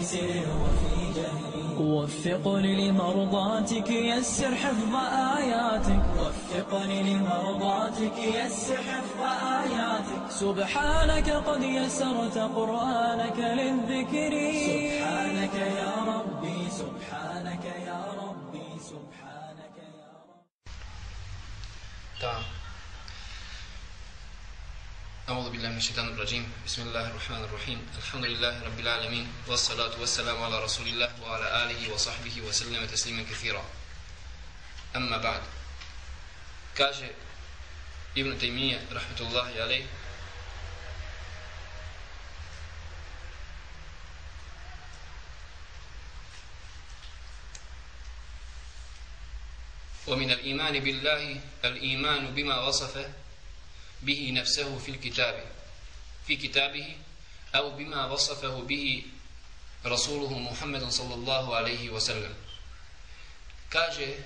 في وفي جهري وفقني لمرضاتك يسر حفظ آياتك. وفقني لمرضاتك يسر حفظ آياتك. سبحانك قد يسرت قرآنك للذكر. سبحانك يا ربي سبحانك يا ربي سبحانك يا ربي. تمام أعوذ بالله من الشيطان الرجيم. بسم الله الرحمن الرحيم. الحمد لله رب العالمين والصلاة والسلام على رسول الله وعلى آله وصحبه وسلم تسليما كثيرا. أما بعد كاجة ابن تيمية رحمة الله عليه. ومن الإيمان بالله الإيمان بما وصف bihi nafsehu fil kitabi. Fi kitabihi au bima vasafahu bihi rasuluhu Muhammedun sallallahu alaihi wa sallam. Kaže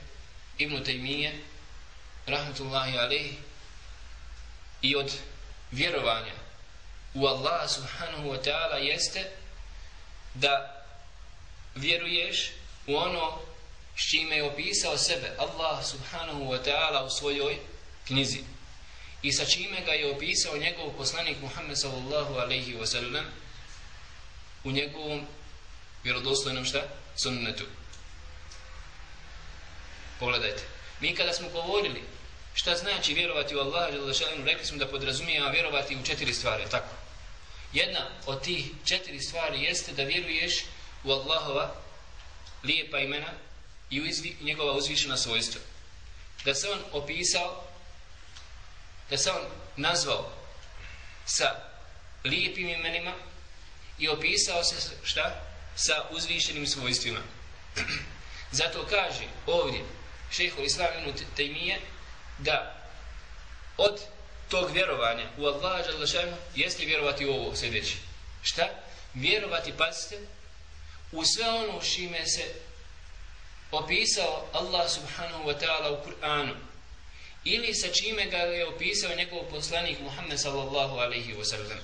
Ibnu Tejmije rahmatullahi alaihi i od vjerovanja u Allah subhanahu wa ta'ala jeste da vjeruješ u ono s čime je opisao sebe Allah subhanahu wa ta'ala u svojoj knjizi i sa čime ga je opisao njegov poslanik Muhammed sallallahu alaihi wa sallam u njegovom vjerodostojnom šta? sunnetu. Pogledajte. Mi kada smo govorili šta znači vjerovati u Allaha rekli smo da podrazumijeva vjerovati u četiri stvari tako? Jedna od tih četiri stvari jeste da vjeruješ u Allahova lijepa imena i u izvi, njegova uzvišena svojstva. Da se on opisao da se on nazvao sa lijepim imenima i opisao se šta? sa uzvišenim svojstvima. Zato kaže ovdje šeho ibn Tejmije da od tog vjerovanja u Allaha Đalešanu jeste vjerovati u ovo sljedeće. Šta? Vjerovati, pazite, u sve ono šime se opisao Allah subhanahu wa ta'ala u Kur'anu ili sa čime ga je opisao njegov poslanik Muhammed sallallahu alaihi wa sallam.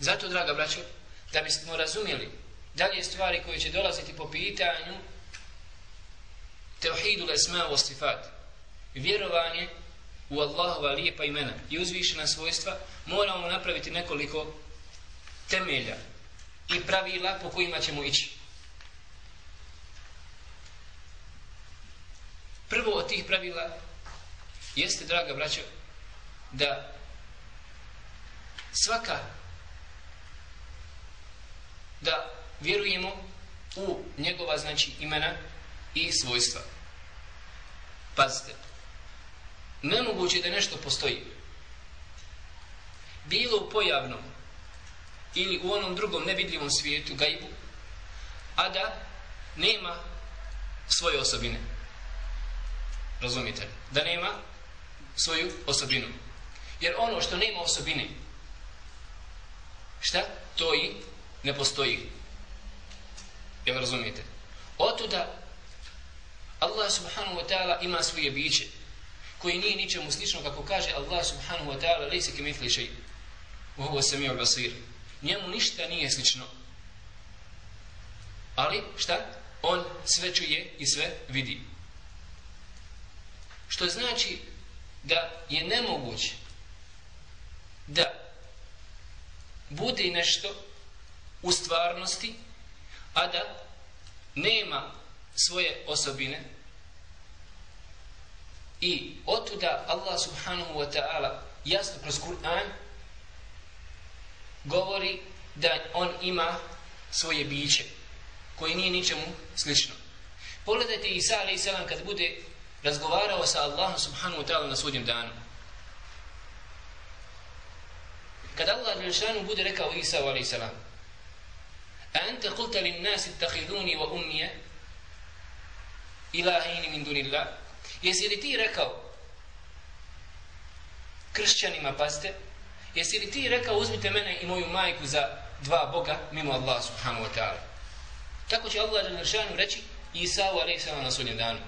Zato, draga braćo, da bismo razumjeli dalje stvari koje će dolaziti po pitanju tevhidu l'esma u stifat, vjerovanje u Allahova lijepa imena i uzvišena svojstva, moramo napraviti nekoliko temelja i pravila po kojima ćemo ići. Prvo od tih pravila jeste, draga braćo, da svaka da vjerujemo u njegova znači imena i svojstva. Pazite, nemoguće da nešto postoji bilo u pojavnom ili u onom drugom nevidljivom svijetu, gajbu, a da nema svoje osobine. Razumite? Da nema svoju osobinu. Jer ono što nema osobine, šta? To i ne postoji. Jel razumijete? Otuda Allah subhanahu wa ta'ala ima svoje biće koji nije ničemu slično kako kaže Allah subhanahu wa ta'ala lejse ke mitli šeji. U ovo se mi basir. Njemu ništa nije slično. Ali šta? On sve čuje i sve vidi. Što znači da je nemoguće da bude nešto u stvarnosti, a da nema svoje osobine i otuda Allah subhanahu wa ta'ala jasno kroz Kur'an govori da on ima svoje biće koje nije ničemu slično. Pogledajte Isa alaih kad bude razgovarao sa Allahom subhanahu wa ta'ala na sudnjem danu. Kad Allah Đelšanu bude rekao Isa alaih salam A ente kulta lin nasi tahiduni wa umnije ilahini min dunillah, jesi li ti rekao kršćanima, pazite, jesi li ti rekao uzmite mene i moju majku za dva Boga mimo Allah subhanahu wa ta'ala. Tako će Allah Đelešanu reći Isa u alaih na sudnjem danu.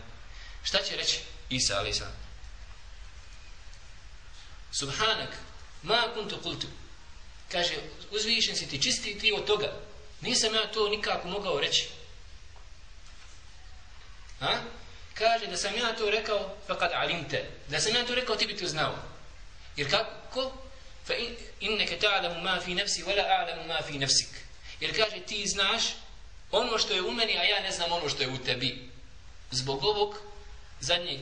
Šta će reći Isa alaih Subhanak, ma kuntu kultu. Kaže, uzvišen si ti, čisti ti od toga. Nisam ja to nikako mogao reći. Ha? Kaže da sam ja to rekao, fakad alimte. Da sam ja to rekao, ti bi to znao. Jer kako? Fa in, inneke ta'alamu ma fi nefsi, wala a'lamu ma fi nefsik. Jer kaže, ti znaš ono što je u meni, a ja ne znam ono što je u tebi. Zbog ovog zadnje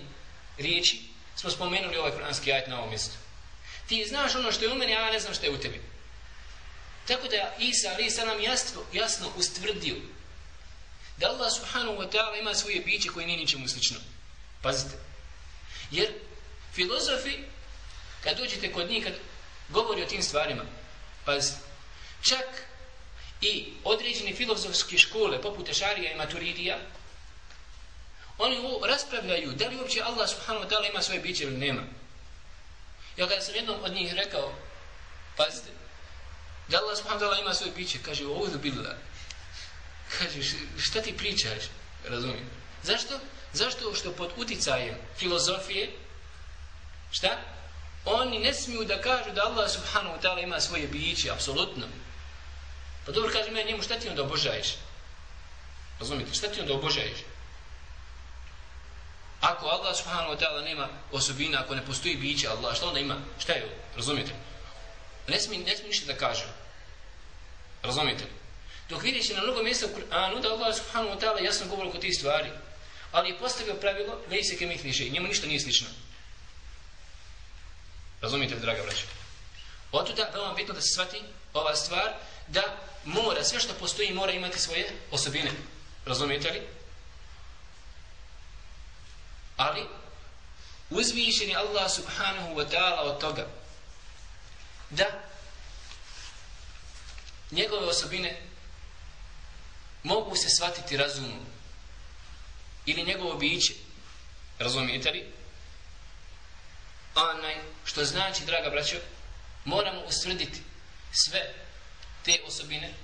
riječi smo spomenuli ovaj kuranski ajet na ovom mjestu. Ti znaš ono što je u meni, a ja ne znam što je u tebi. Tako da Isa ali sa nam jasno, jasno ustvrdio da Allah subhanahu wa ta'ala ima svoje biće koje nije ničemu slično. Pazite. Jer filozofi, kad dođete kod njih, kad govori o tim stvarima, pazite, čak i određene filozofske škole, poput Ešarija i Maturidija, oni ovo raspravljaju, da li uopće Allah subhanahu wa ta'ala ima svoje biće ili nema. Ja kada sam jednom od njih rekao, pazite, da Allah subhanahu wa ta'ala ima svoje biće, kaže, ovdje billah, kaže, šta ti pričaš, razumijem. Zašto? Zašto što pod uticajem filozofije, šta? Oni ne smiju da kažu da Allah subhanahu wa ta'ala ima svoje biće, apsolutno. Pa dobro kaže meni njemu šta ti onda obožaješ? Razumite, šta ti onda obožaješ? Ako Allah subhanahu wa ta'ala nema osobina, ako ne postoji biće Allah, šta onda ima? Šta je ovo? Razumite? Ne smije, ne smije ništa da kaže. Razumite? Dok vidiš na mnogo mjesta u Kur'anu da Allah subhanahu wa ta'ala jasno govori oko tih stvari, ali je postavio pravilo da se kemih više i njemu ništa nije slično. Razumite, draga braća? Otuda, veoma bitno da se shvati ova stvar, da mora, sve što postoji mora imati svoje osobine. Razumijete li? Ali, uzvišeni Allah subhanahu wa ta'ala od toga, da njegove osobine mogu se shvatiti razumom ili njegovo biće, razumijete li? Onaj, što znači, draga braćo, moramo ustvrditi sve te osobine,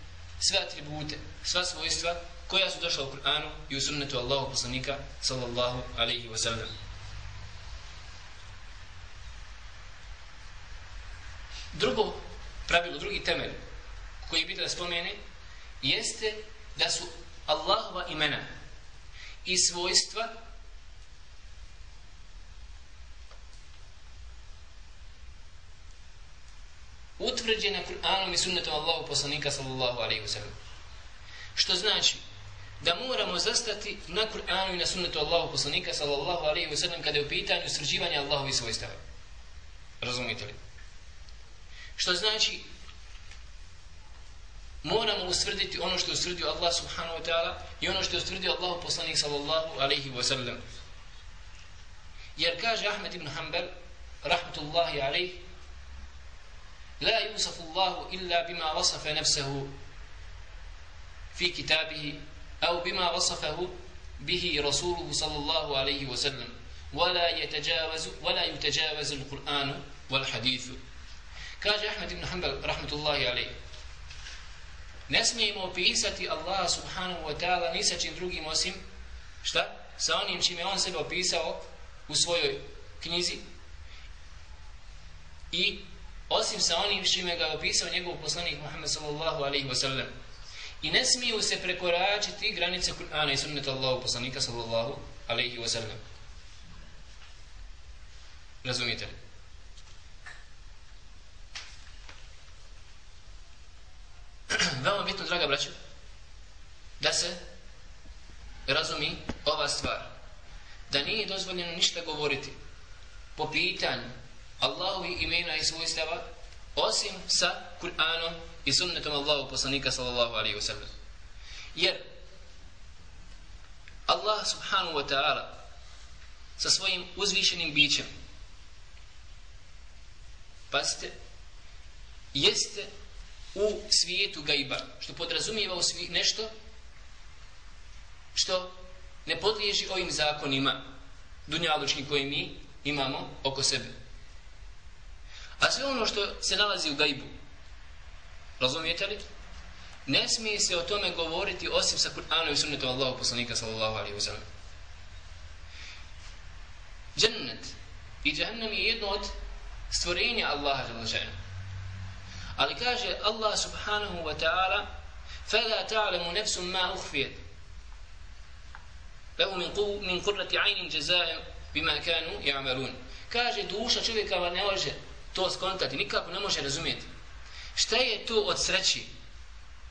sve atribute, sva svojstva koja su došla u Kur'anu i u sunnetu Allahu poslanika sallallahu alaihi wa sallam. Drugo pravilo, drugi temelj koji bi da spomene jeste da su Allahova imena i svojstva utvrđena Kur'anom i sunnetom Allahu poslanika sallallahu alaihi wa sallam. Što znači da moramo zastati na Kur'anu i na sunnetu Allahu poslanika sallallahu alaihi ve sellem kada je u pitanju sređivanja Allahovi svojstava. Razumite li? Što znači moramo usvrditi ono što je usvrdio Allah subhanahu wa ta'ala i ono što je usvrdio Allahu poslanik sallallahu alaihi ve sellem. Jer kaže Ahmed ibn Hanbel rahmetullahi alaih, La yusafu Allahu illa bima wasafa nefsehu fi kitabihi أو بما وصفه به رسوله صلى الله عليه وسلم ولا يتجاوز ولا يتجاوز القرآن والحديث كاج أحمد بن حنبل رحمة الله عليه Ne smijemo opisati Allah subhanahu wa ta'ala ni sa čim drugim osim šta? Sa onim čim je on sebe opisao u svojoj knjizi i osim sa onim čime ga opisao njegov poslanik Muhammed sallallahu alaihi wa sallam. I ne smiju se prekoračiti granice Kur'ana i sunneta Allahu poslanika sallallahu alaihi wa sallam. Razumite li? Veoma bitno, draga braća, da se razumi ova stvar. Da nije dozvoljeno ništa govoriti po pitanju Allahovi imena i svojstava osim sa Kur'anom i sunnetom Allahu poslanika sallallahu alaihi wasallam. Jer Allah subhanahu wa ta'ala sa svojim uzvišenim bićem pazite jeste u svijetu gajba što podrazumijeva u svi, nešto što ne podliježi ovim zakonima dunjalučki koji mi imamo oko sebe. A sve ono što se nalazi u gajbu, Razumijete li? Ne smije se o tome govoriti osim sa Kur'anom i sunnetom Allahog poslanika sallallahu alaihi wa sallam. Džennet i džennem je jedno od stvorenja Allaha džennem. Ali kaže Allah subhanahu wa ta'ala فَلَا تَعْلَمُ نَفْسٌ مَا أُخْفِيَتْ لَهُ مِنْ, قُو, مِنْ قُرَّةِ عَيْنٍ جَزَاءٍ بِمَا كَانُوا يَعْمَلُونَ Kaže duša čovjeka ne može to skontati, nikako ne može razumjeti. Šta je to od sreći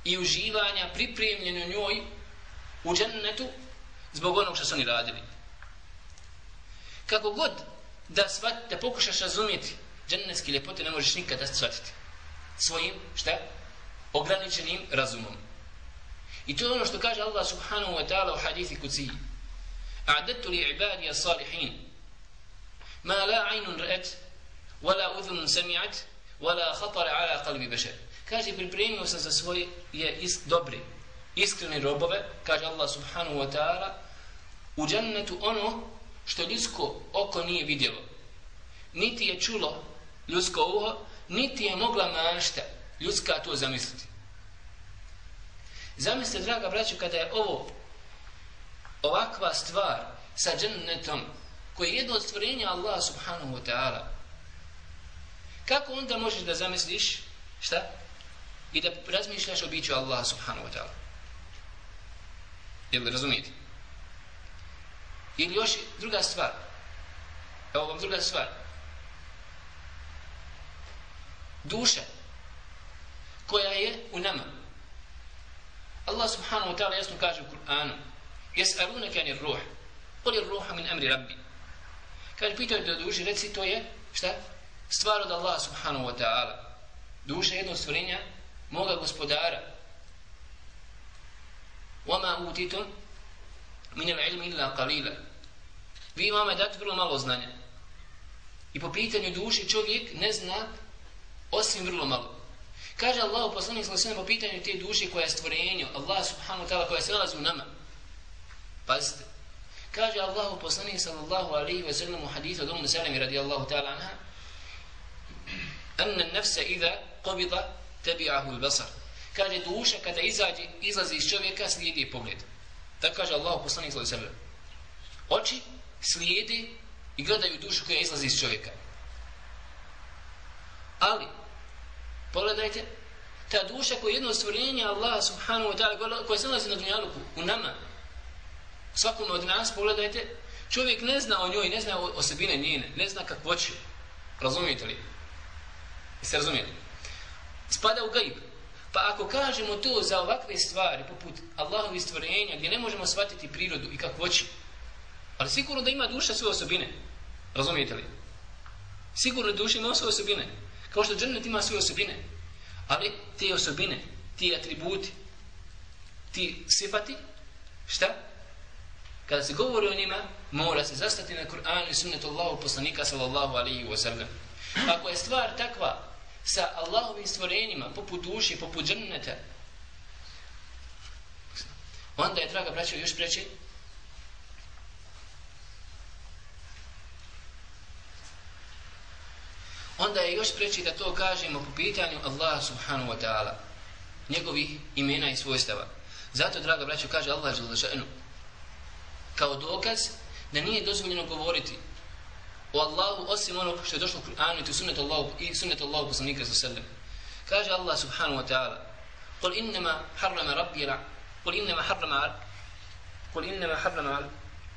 i uživanja pripremljeno njoj u džennetu zbog onog što su oni radili? Kako god da, svat, da pokušaš razumjeti džennetske ljepote ne možeš nikada shvatiti svojim, šta? Ograničenim razumom. I to je ono što kaže Allah subhanahu wa ta'ala u hadithi kuciji. A'dadtu li ibadija salihin ma la aynun ra'at wa la udhun sami'at wala khatara ala qalbi bashar. Kaže pripremio sam za svoje je is, dobri, iskreni robove, kaže Allah subhanahu wa ta'ala, u džennetu ono što ljudsko oko nije vidjelo. Niti je čulo ljudsko uho, niti je mogla mašta ljudska to zamisliti. Zamislite, draga braćo, kada je ovo ovakva stvar sa džennetom, koji je jedno od stvorenja Allah subhanahu wa ta'ala, kako onda možeš da zamisliš, šta? I da razmišljaš o biću Allaha subhanahu wa ta'ala. Jel razumijete? Ili još druga stvar. Evo vam druga stvar. Duša koja je u nama. Allah subhanahu wa ta'ala jasno kaže u Kur'anu Jes'alunaka anir ruh. Qul ar-ruhu min amri rabbi. Kaže pitaju da duši, reci to je šta? Stvar od Allah subhanahu wa ta'ala. Duša je jedno stvorenja moga gospodara. وَمَا أُوتِتُمْ min al-ilmi illa qalila. Vi imate dati vrlo malo znanja. I po pitanju duše čovjek ne zna osim vrlo malo. Kaže Allah u poslanih sallam po pitanju te duše koja je stvorenju, Allah subhanahu ta'ala koja se nalazi u nama. Pazite. Kaže Allah u poslanih sallallahu alaihi wa sallam u hadithu domu salami radijallahu ta'ala anha أن النفس إذا قبض تبعه البصر Kaže duša kada izađe, izlazi iz čovjeka slijedi pogled. Tako kaže Allah poslanik sallallahu alejhi. Oči slijedi i gledaju dušu koja izlazi iz čovjeka. Ali pogledajte ta duša koja je jedno stvorenje Allah subhanahu wa ta'ala koja se nalazi na dunjaluku u nama svakom od nas pogledajte čovjek ne zna o njoj ne zna o osobine njene ne zna kakvo će razumijete li jeste razumijeli spada u gaib Pa ako kažemo to za ovakve stvari, poput Allahovi stvorenja, gdje ne možemo shvatiti prirodu i kakvoći, ali sigurno da ima duša svoje osobine. Razumijete li? Sigurno da duša ima svoje osobine. Kao što džennet ima svoje osobine. Ali te osobine, ti atributi, ti sifati, šta? Kada se govori o njima, mora se zastati na Kur'an i sunnetu Allahu poslanika sallallahu alaihi wa sallam. Ako je stvar takva, sa Allahovim stvorenjima, poput duši, poput dženneta, onda je, draga braćo, još preći, onda je još preći da to kažemo po pitanju Allaha subhanahu wa ta'ala, njegovih imena i svojstava. Zato, draga braćo, kaže Allah želešanu, kao dokaz da nije dozvoljeno govoriti o Allahu osim onog što je došlo u Kur'anu i sunnetu Allahu i sunnetu Allahu poslanika sa sallam. Kaže Allah subhanahu wa ta'ala: "Qul innama harrama rabbi qul innama harrama qul innama harrama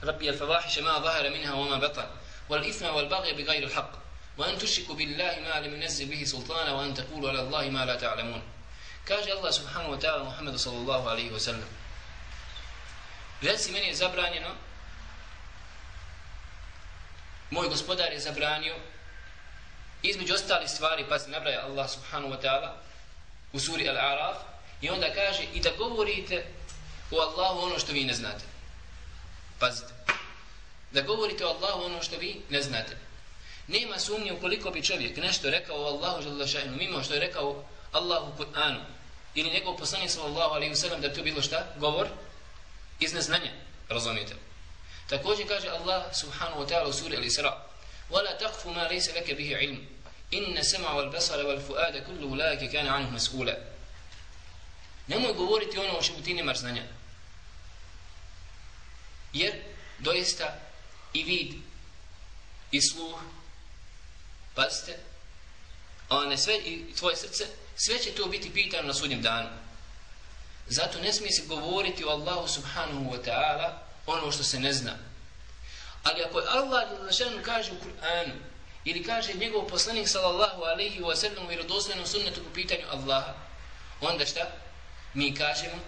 rabbi al-fawahisha ma dhahara minha wa ma batan wal ithma wal baghy bighayri al-haqq wa an tushriku billahi ma lam yunzil bihi sultana wa an taqulu ala Allahi ma la ta'lamun." Kaže Allah subhanahu wa ta'ala Muhammedu sallallahu alayhi wa sallam: Reci meni je zabranjeno moj gospodar je zabranio. Između ostalih stvari pa se nabraja Allah subhanahu wa ta'ala u suri Al-Araf i onda kaže i da govorite o Allahu ono što vi ne znate. Pazite. Da govorite o Allahu ono što vi ne znate. Nema sumnje ukoliko bi čovjek nešto rekao o Allahu želešajnu mimo što je rekao Allahu Kur'anu ili njegov poslanik sallallahu alaihi wasallam da to bilo šta? govor? Iz neznanja Razumijete? Također kaže Allah subhanahu wa ta'ala u suri Al-Isra وَلَا تَقْفُ مَا لَيْسَ لَكَ بِهِ عِلْمُ إِنَّ سَمَعَ وَالْبَصَرَ وَالْفُؤَادَ كُلُّ أُولَٰئِكَ كَانَ عَنْهُ مَسْئُولًا Nemoj govoriti ono o čemu ti nemaš znanja. Jer doista i vid i sluh pazite a ne sve i tvoje srce sve će to biti pitano na sudnjem danu. Zato ne smije se govoriti o Allahu subhanahu wa ta'ala ono što se ne zna. Ali ako Allah Đelešanu kaže u Kur'anu ili kaže njegov poslanik sallallahu alaihi wa sallam u vjerodostojnom sunnetu po pitanju Allaha, onda šta? Mi kažemo,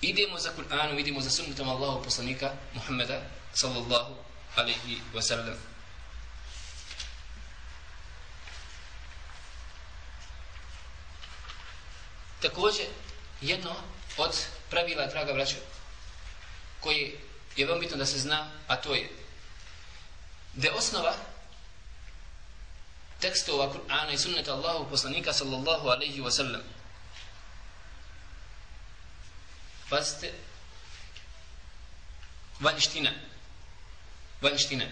idemo za Kur'anom, idemo za sunnetom Allahu poslanika Muhammeda sallallahu alaihi wa sallam. Također, jedno od pravila, draga braćo, koje je veoma bitno da se zna, a to je da osnova tekstova Kur'ana i sunneta Allahu poslanika sallallahu alaihi wa sallam pazite vanština. Vanština.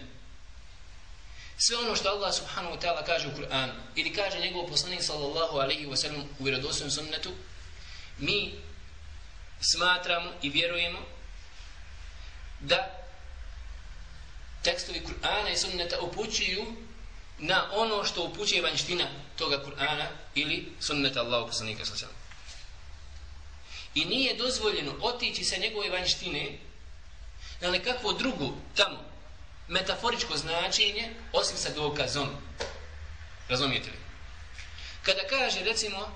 sve ono što Allah subhanahu wa ta'ala kaže u Kur'anu ili kaže njegov poslanik sallallahu alaihi wa sallam u vjerodostojnom sunnetu mi smatramo i vjerujemo da tekstovi Kur'ana i sunneta upućuju na ono što upućuje vanština toga Kur'ana ili sunneta Allahu poslanika sa I nije dozvoljeno otići sa njegove vanštine na nekakvo drugo tamo metaforičko značenje osim sa dokazom. Razumijete li? Kada kaže recimo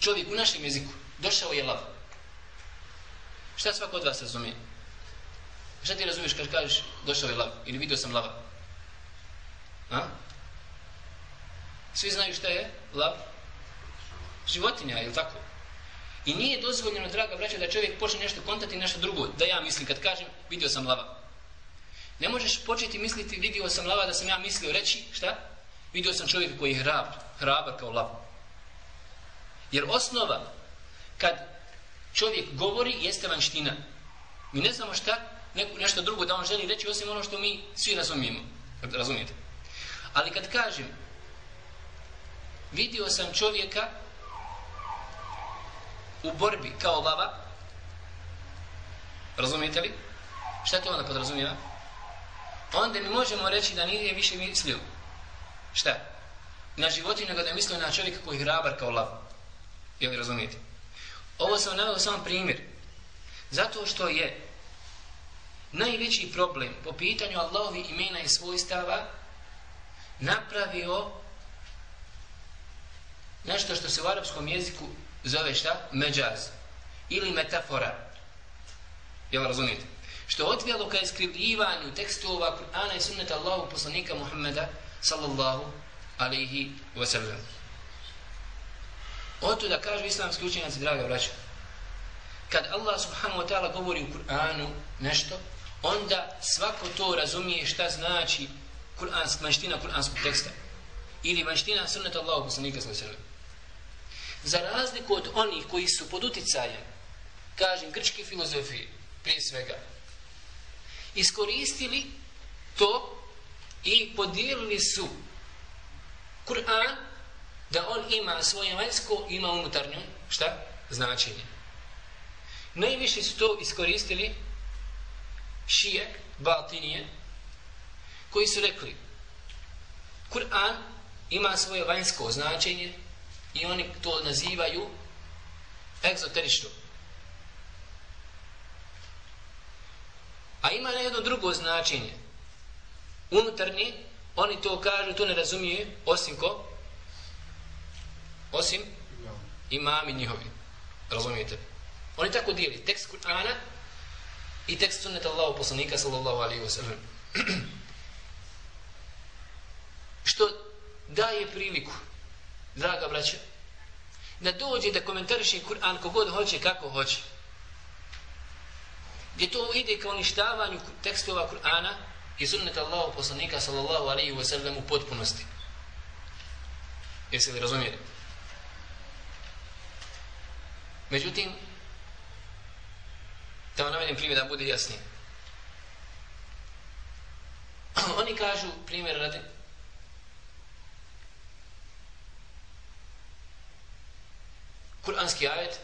čovjek u našem jeziku došao je lav. Šta svako od vas razumije? Šta ti razumiješ kad kažeš došao je lav ili vidio sam lava? A? Svi znaju šta je lav? Životinja, je tako? I nije dozvoljeno, draga braća, da čovjek počne nešto kontati nešto drugo. Da ja mislim, kad kažem, vidio sam lava. Ne možeš početi misliti, vidio sam lava, da sam ja mislio reći, šta? Vidio sam čovjeka koji je hrab, hrabar kao lav. Jer osnova, kad čovjek govori, jeste vanština. Mi ne znamo šta, neko, nešto drugo da on želi reći, osim ono što mi svi razumijemo. Razumijete? Ali kad kažem, vidio sam čovjeka u borbi kao lava, razumijete li? Šta to onda podrazumijeva? Onda mi možemo reći da nije više mislio. Šta? Na životinju nego da je mislio na čovjeka koji je hrabar kao lav Jel razumijete? Ovo sam naveo samo primjer. Zato što je najveći problem po pitanju Allahovi imena i svojstava napravio nešto što se u arapskom jeziku zove šta? Međaz. Ili metafora. Jel razumijete? Što je odvijalo ka iskrivljivanju tekstova Kur'ana i sunneta Allahu poslanika Muhammeda sallallahu alaihi wa sallam. Oto da kažu islamski učenjaci, draga braća, kad Allah subhanahu wa ta'ala govori u Kur'anu nešto, onda svako to razumije šta znači Kur'ansk, manština Kur'anskog teksta. Ili manština sunnata Allahu poslanika sallallahu alejhi sallam. Za razliku od onih koji su pod uticajem, kažem, grčke filozofije, prije svega, iskoristili to i podijelili su Kur'an da on ima svoje vanjsko, ima unutarnju, šta? Značenje. Najviše su to iskoristili šije, batinije, koji su rekli Kur'an ima svoje vanjsko značenje i oni to nazivaju egzoterično. A ima na jedno drugo značenje. Unutarnji, oni to kažu, to ne razumije, osim ko? Osim imami njihovi. Razumijete? Oni tako dijeli tekst Kur'ana i tekst sunneta Allahu poslanika sallallahu alaihi wa sallam. Što daje priliku, draga braća, da dođe da komentariše Kur'an kogod hoće, kako hoće gdje to ide kao uništavanju tekstova Kur'ana i sunneta Allahu poslanika sallallahu alaihi wa sallam u potpunosti. Jesi li Međutim, Da vam navedim primjer da bude jasnije. Oni kažu, primjer radi, Kur'anski ajet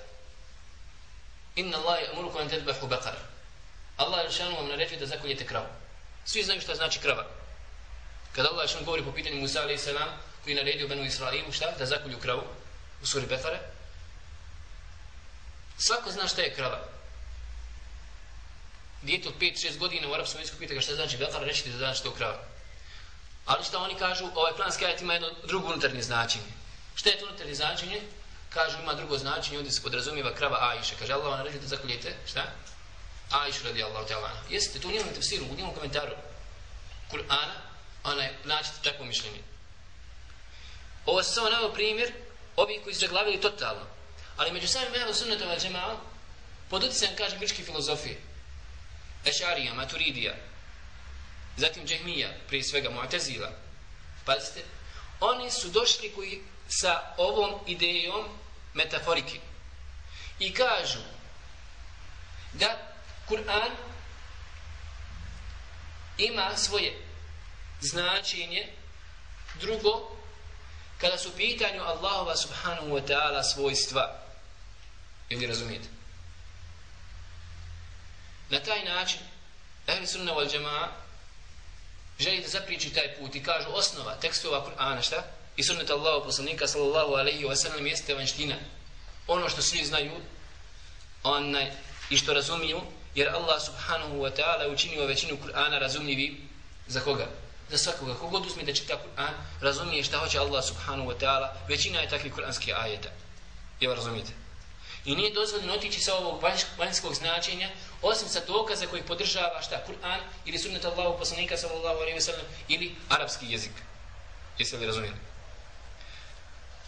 Inna Allah je an tadbahu tedbahu. Allah je šanu vam naređuje da zakoljete kravu. Svi znaju šta znači krava. Kada Allah je govori po pitanju Musa alejhi koji je naredio Benu Israilu šta? Da zakolju kravu u suri Bekare, Svako zna šta je krava. Dijete od 5-6 godina u arapskom jeziku pita ga šta znači bekara, reći ti da znaš što krava. Ali šta oni kažu, ovaj planski ajet ima jedno drugo unutarnje značenje. Šta je to unutarnje značenje? Kažu ima drugo značenje, ovdje se podrazumijeva krava Aisha. Kaže Allah vam reći da zakoljete, šta? Aisha radi Allah ta'ala. Jeste, tu nijemom tefsiru, u njemu komentaru Kur'ana, ona je, naćete takvo mišljenje. Ovo se samo navio primjer, ovi koji su zaglavili totalno. Ali među samim ehlu sunnetu val džemal, pod utjecajem, kaže, grčke filozofije, Ešarija, Maturidija, zatim Džehmija, prije svega Mu'tazila, pazite, oni su došli koji sa ovom idejom metaforike i kažu da Kur'an ima svoje značenje. Drugo kada su pitanju Allahova subhanahu wa ta'ala svojstva ili razumijete? Na taj način Ehli sunna wal jama'a želi da zapriči taj put i kažu osnova tekstova Kur'ana šta? i sunnata Allahu poslanika sallallahu alaihi wa sallam jeste vanština. Ono što svi znaju onaj, i što razumiju jer Allah subhanahu wa ta'ala učinio većinu Kur'ana razumljivi za koga? za svakoga, kogod uzme da čita Kur'an razumije šta hoće Allah subhanahu wa ta'ala. Većina je takvih kur'anskih ajeta. Jel razumijete? I nije dozvoljeno otići sa ovog vanjskog značenja osim sa dokaza kojih podržava šta Kur'an ili sunnet Allahu poslanika sallallahu alaihi wa sallam ili arapski jezik jeste li razumijeli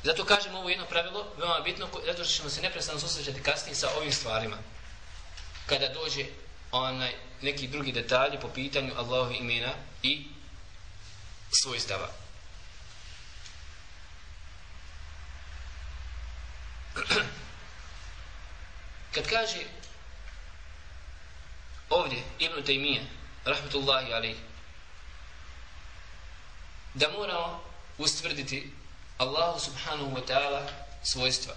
Zato kažem ovo jedno pravilo, veoma bitno, zato što ćemo se neprestano susrećati kasnije sa ovim stvarima. Kada dođe onaj neki drugi detalji po pitanju Allahovi imena i svojstava. Kad kaže ovdje Ibn Taymiye, rahmetullahi alaih, da moramo ustvrditi Allahu subhanahu wa ta'ala svojstva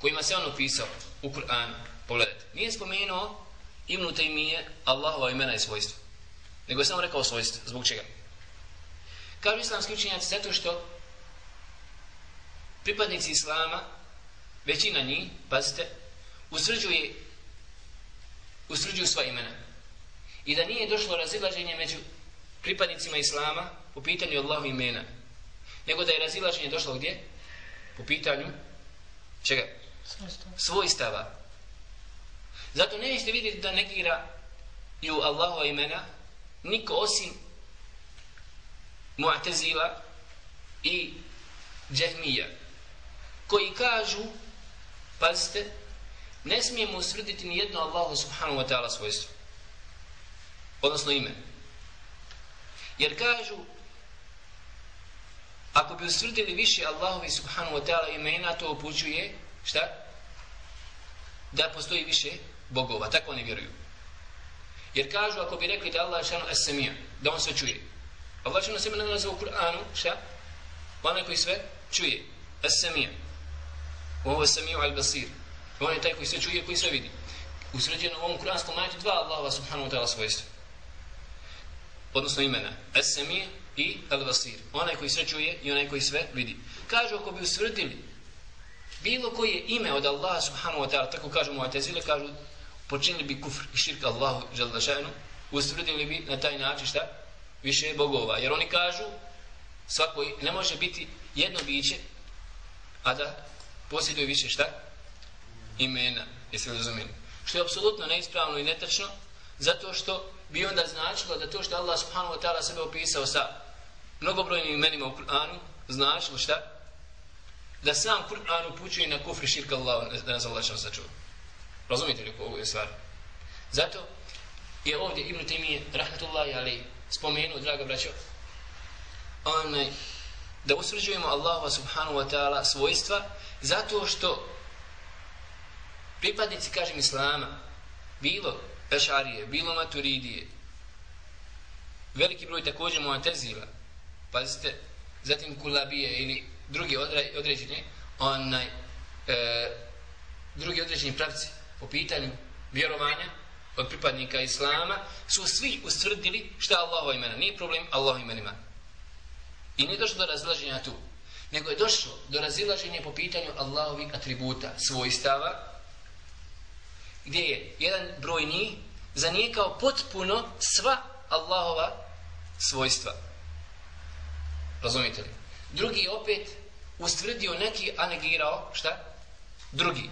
kojima se on opisao u Kur'anu. Pogledajte, nije spomenuo Ibn Taymiye Allahova imena i svojstva. Nego je samo rekao svojstva. Zbog čega? Kažu islamski učenjaci zato što pripadnici Islama, većina njih, pazite, usrđuje usrđuju sva imena. I da nije došlo razilaženje među pripadnicima Islama u pitanju Allahu imena nego da je razilaženje došlo gdje? Po pitanju čega? Svojstava. Zato nećete vidjeti da negira i u Allahova imena niko osim Mu'tazila i Džehmija koji kažu pazite ne smijemo usvrditi ni jedno Allahu subhanahu wa ta'ala svojstvo odnosno ime jer kažu Ako bi usvrdili više Allahovi subhanahu wa ta'ala imena, to upućuje, šta? Da postoji više bogova, tako oni vjeruju. Jer kažu, ako bi rekli da Allah je šanu esemija, da on sve čuje. Allah šanu sebe nalaze u Kur'anu, šta? Onaj koji sve čuje. Esemija. Ovo je semiju al-basir. On je taj koji sve čuje, koji sve vidi. U sređenom ovom kur'anskom majetu dva Allahova subhanahu wa ta'ala svojstva. Odnosno imena. Esemija i al-basir. Onaj koji sve čuje i onaj koji sve vidi. Kažu ako bi usvrdili bilo koje ime od Allaha subhanahu wa ta'ala, tako kažu mu'atezile, kažu počinili bi kufr i širk Allahu želdašajnu, usvrdili bi na taj način šta? Više bogova. Jer oni kažu svako ne može biti jedno biće, a da posjeduje više šta? Imena. Jesi li razumijeli? Što je apsolutno neispravno i netačno, zato što bi onda značilo da to što Allah subhanahu wa ta'ala sebe opisao sa mnogobrojnim imenima u Kur'anu, značilo šta? Da sam Kur'an upućuje na kufri širka Allah, da nas Allah što sačuva. Razumite li ovu stvar? Zato je ovdje Ibn Taymiye, rahmatullahi ali, spomenuo, draga braćo, onaj, da usvrđujemo Allaha subhanahu wa ta'ala svojstva, zato što pripadnici, kažem, Islama, bilo Ešarije, bilo Maturidije, veliki broj također Muatezila, pazite, zatim Kulabije ili drugi određeni, onaj, e, drugi određeni pravci po pitanju vjerovanja od pripadnika Islama, su svi ustvrdili šta Allahova imena. Nije problem Allahova imenima. I nije došlo do razlaženja tu. Nego je došlo do razilaženja po pitanju Allahovih atributa, svojstava, gdje je jedan broj njih zanijekao potpuno sva Allahova svojstva. Razumite li? Drugi je opet ustvrdio neki, a negirao, šta? Drugi.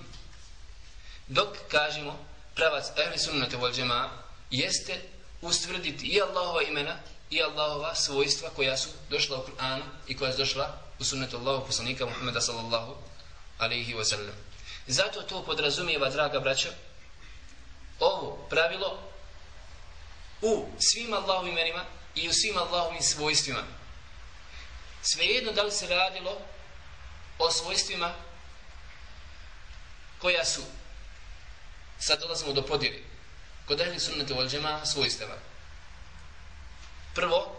Dok, kažemo, pravac ehli sunnata vol džema jeste ustvrditi i Allahova imena i Allahova svojstva koja su došla u Kur'anu i koja su došla u sunnetu Allahu poslanika Muhammeda sallallahu alaihi wa sallam. Zato to podrazumijeva, draga braća, ovo pravilo u svim Allahovim imenima i u svim Allahovim svojstvima. Svejedno da li se radilo o svojstvima koja su sad dolazimo do podjeli kod ehli sunnete vol džema svojstava. Prvo,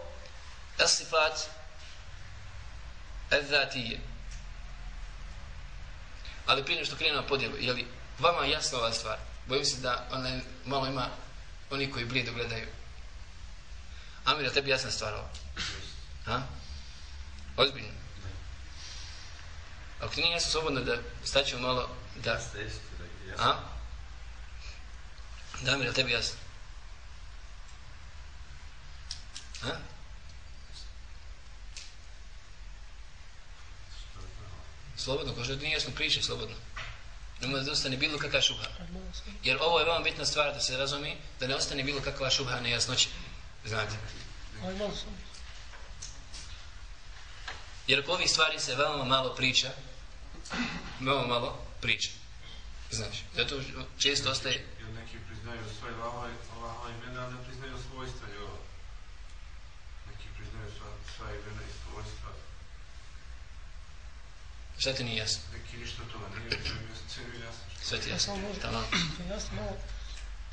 asifat ezzatije. Ali prije što krenemo na podjelu, je li vama jasna ova stvar? Bojim se da ona malo ima oni koji blijedo gledaju. Amir, tebi jasna stvar ovo? Ha? Ozbiljno. Ako ti nije jasno slobodno da staćemo malo da... A? Da, Amir, tebi jasno? Ha? Slobodno, ko ti nije jasno priče, slobodno. Nemoj da ostane bilo kakva šubha. Jer ovo je veoma bitna stvar da se razumi, da ne ostane bilo kakva šubha nejasnoće. Znate. Jer oko ovih stvari se veoma malo priča, veoma malo priča. Znaš, zato često ostaje... Jer neki priznaju svoje Allaha imena, ali ne priznaju svojstva njova. Neki priznaju sva, sva imena i svojstva. Šta ti nije jasno? Neki ništa toga nije, to je sve jasno. Sve ti jasno? Samo možda, Tamam. jasno malo,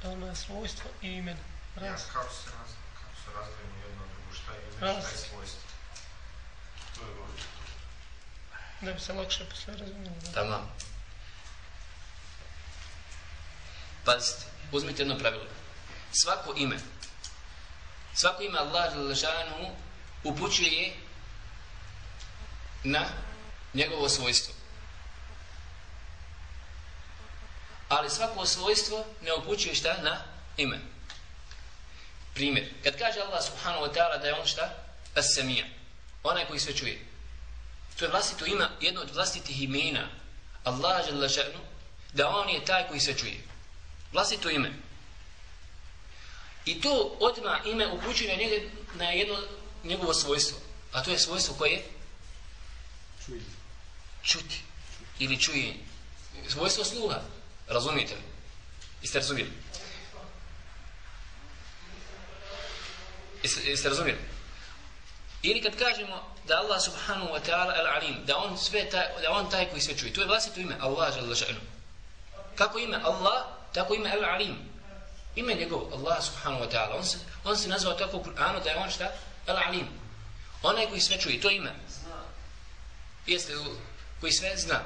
ono je svojstvo i imen. Ja, Raz. kako se raz, kako se razdajemo jedno drugo, šta je ime, šta je svojstvo. To je ovo. Da bi se lakše posle razumijelo. da. Tamam. Pazite, uzmite jedno pravilo. Svako ime, svako ime Allah upućuje na njegovo svojstvo. Ali svako svojstvo ne upućuje šta na ime. Primjer, kad kaže Allah subhanahu wa ta'ala da je on šta? As-Samija, onaj koji sve čuje. To je vlastito ima, jedno od vlastitih imena Allah Đelešanu, da on je taj koji sve čuje. Vlastito ime. I to odma ime upućuje na, njega, na jedno njegovo svojstvo. A to je svojstvo koje? Čuje. Čuti. Ili čuje. Svojstvo sluha. Razumijete li? Jeste razumijeli? Jeste, razumijeli? Ili kad kažemo da Allah subhanahu wa ta'ala al-alim, da on sve taj, da on taj koji sve čuje. To je vlastito ime Allah žele še'nu. Kako ime Allah, tako ime al-alim. Ime njegov Allah subhanahu wa ta'ala. On se, on se nazvao tako u Kur'anu da je on šta? Al-alim. Onaj koji sve čuje. To je ime. Jeste, koji sve zna.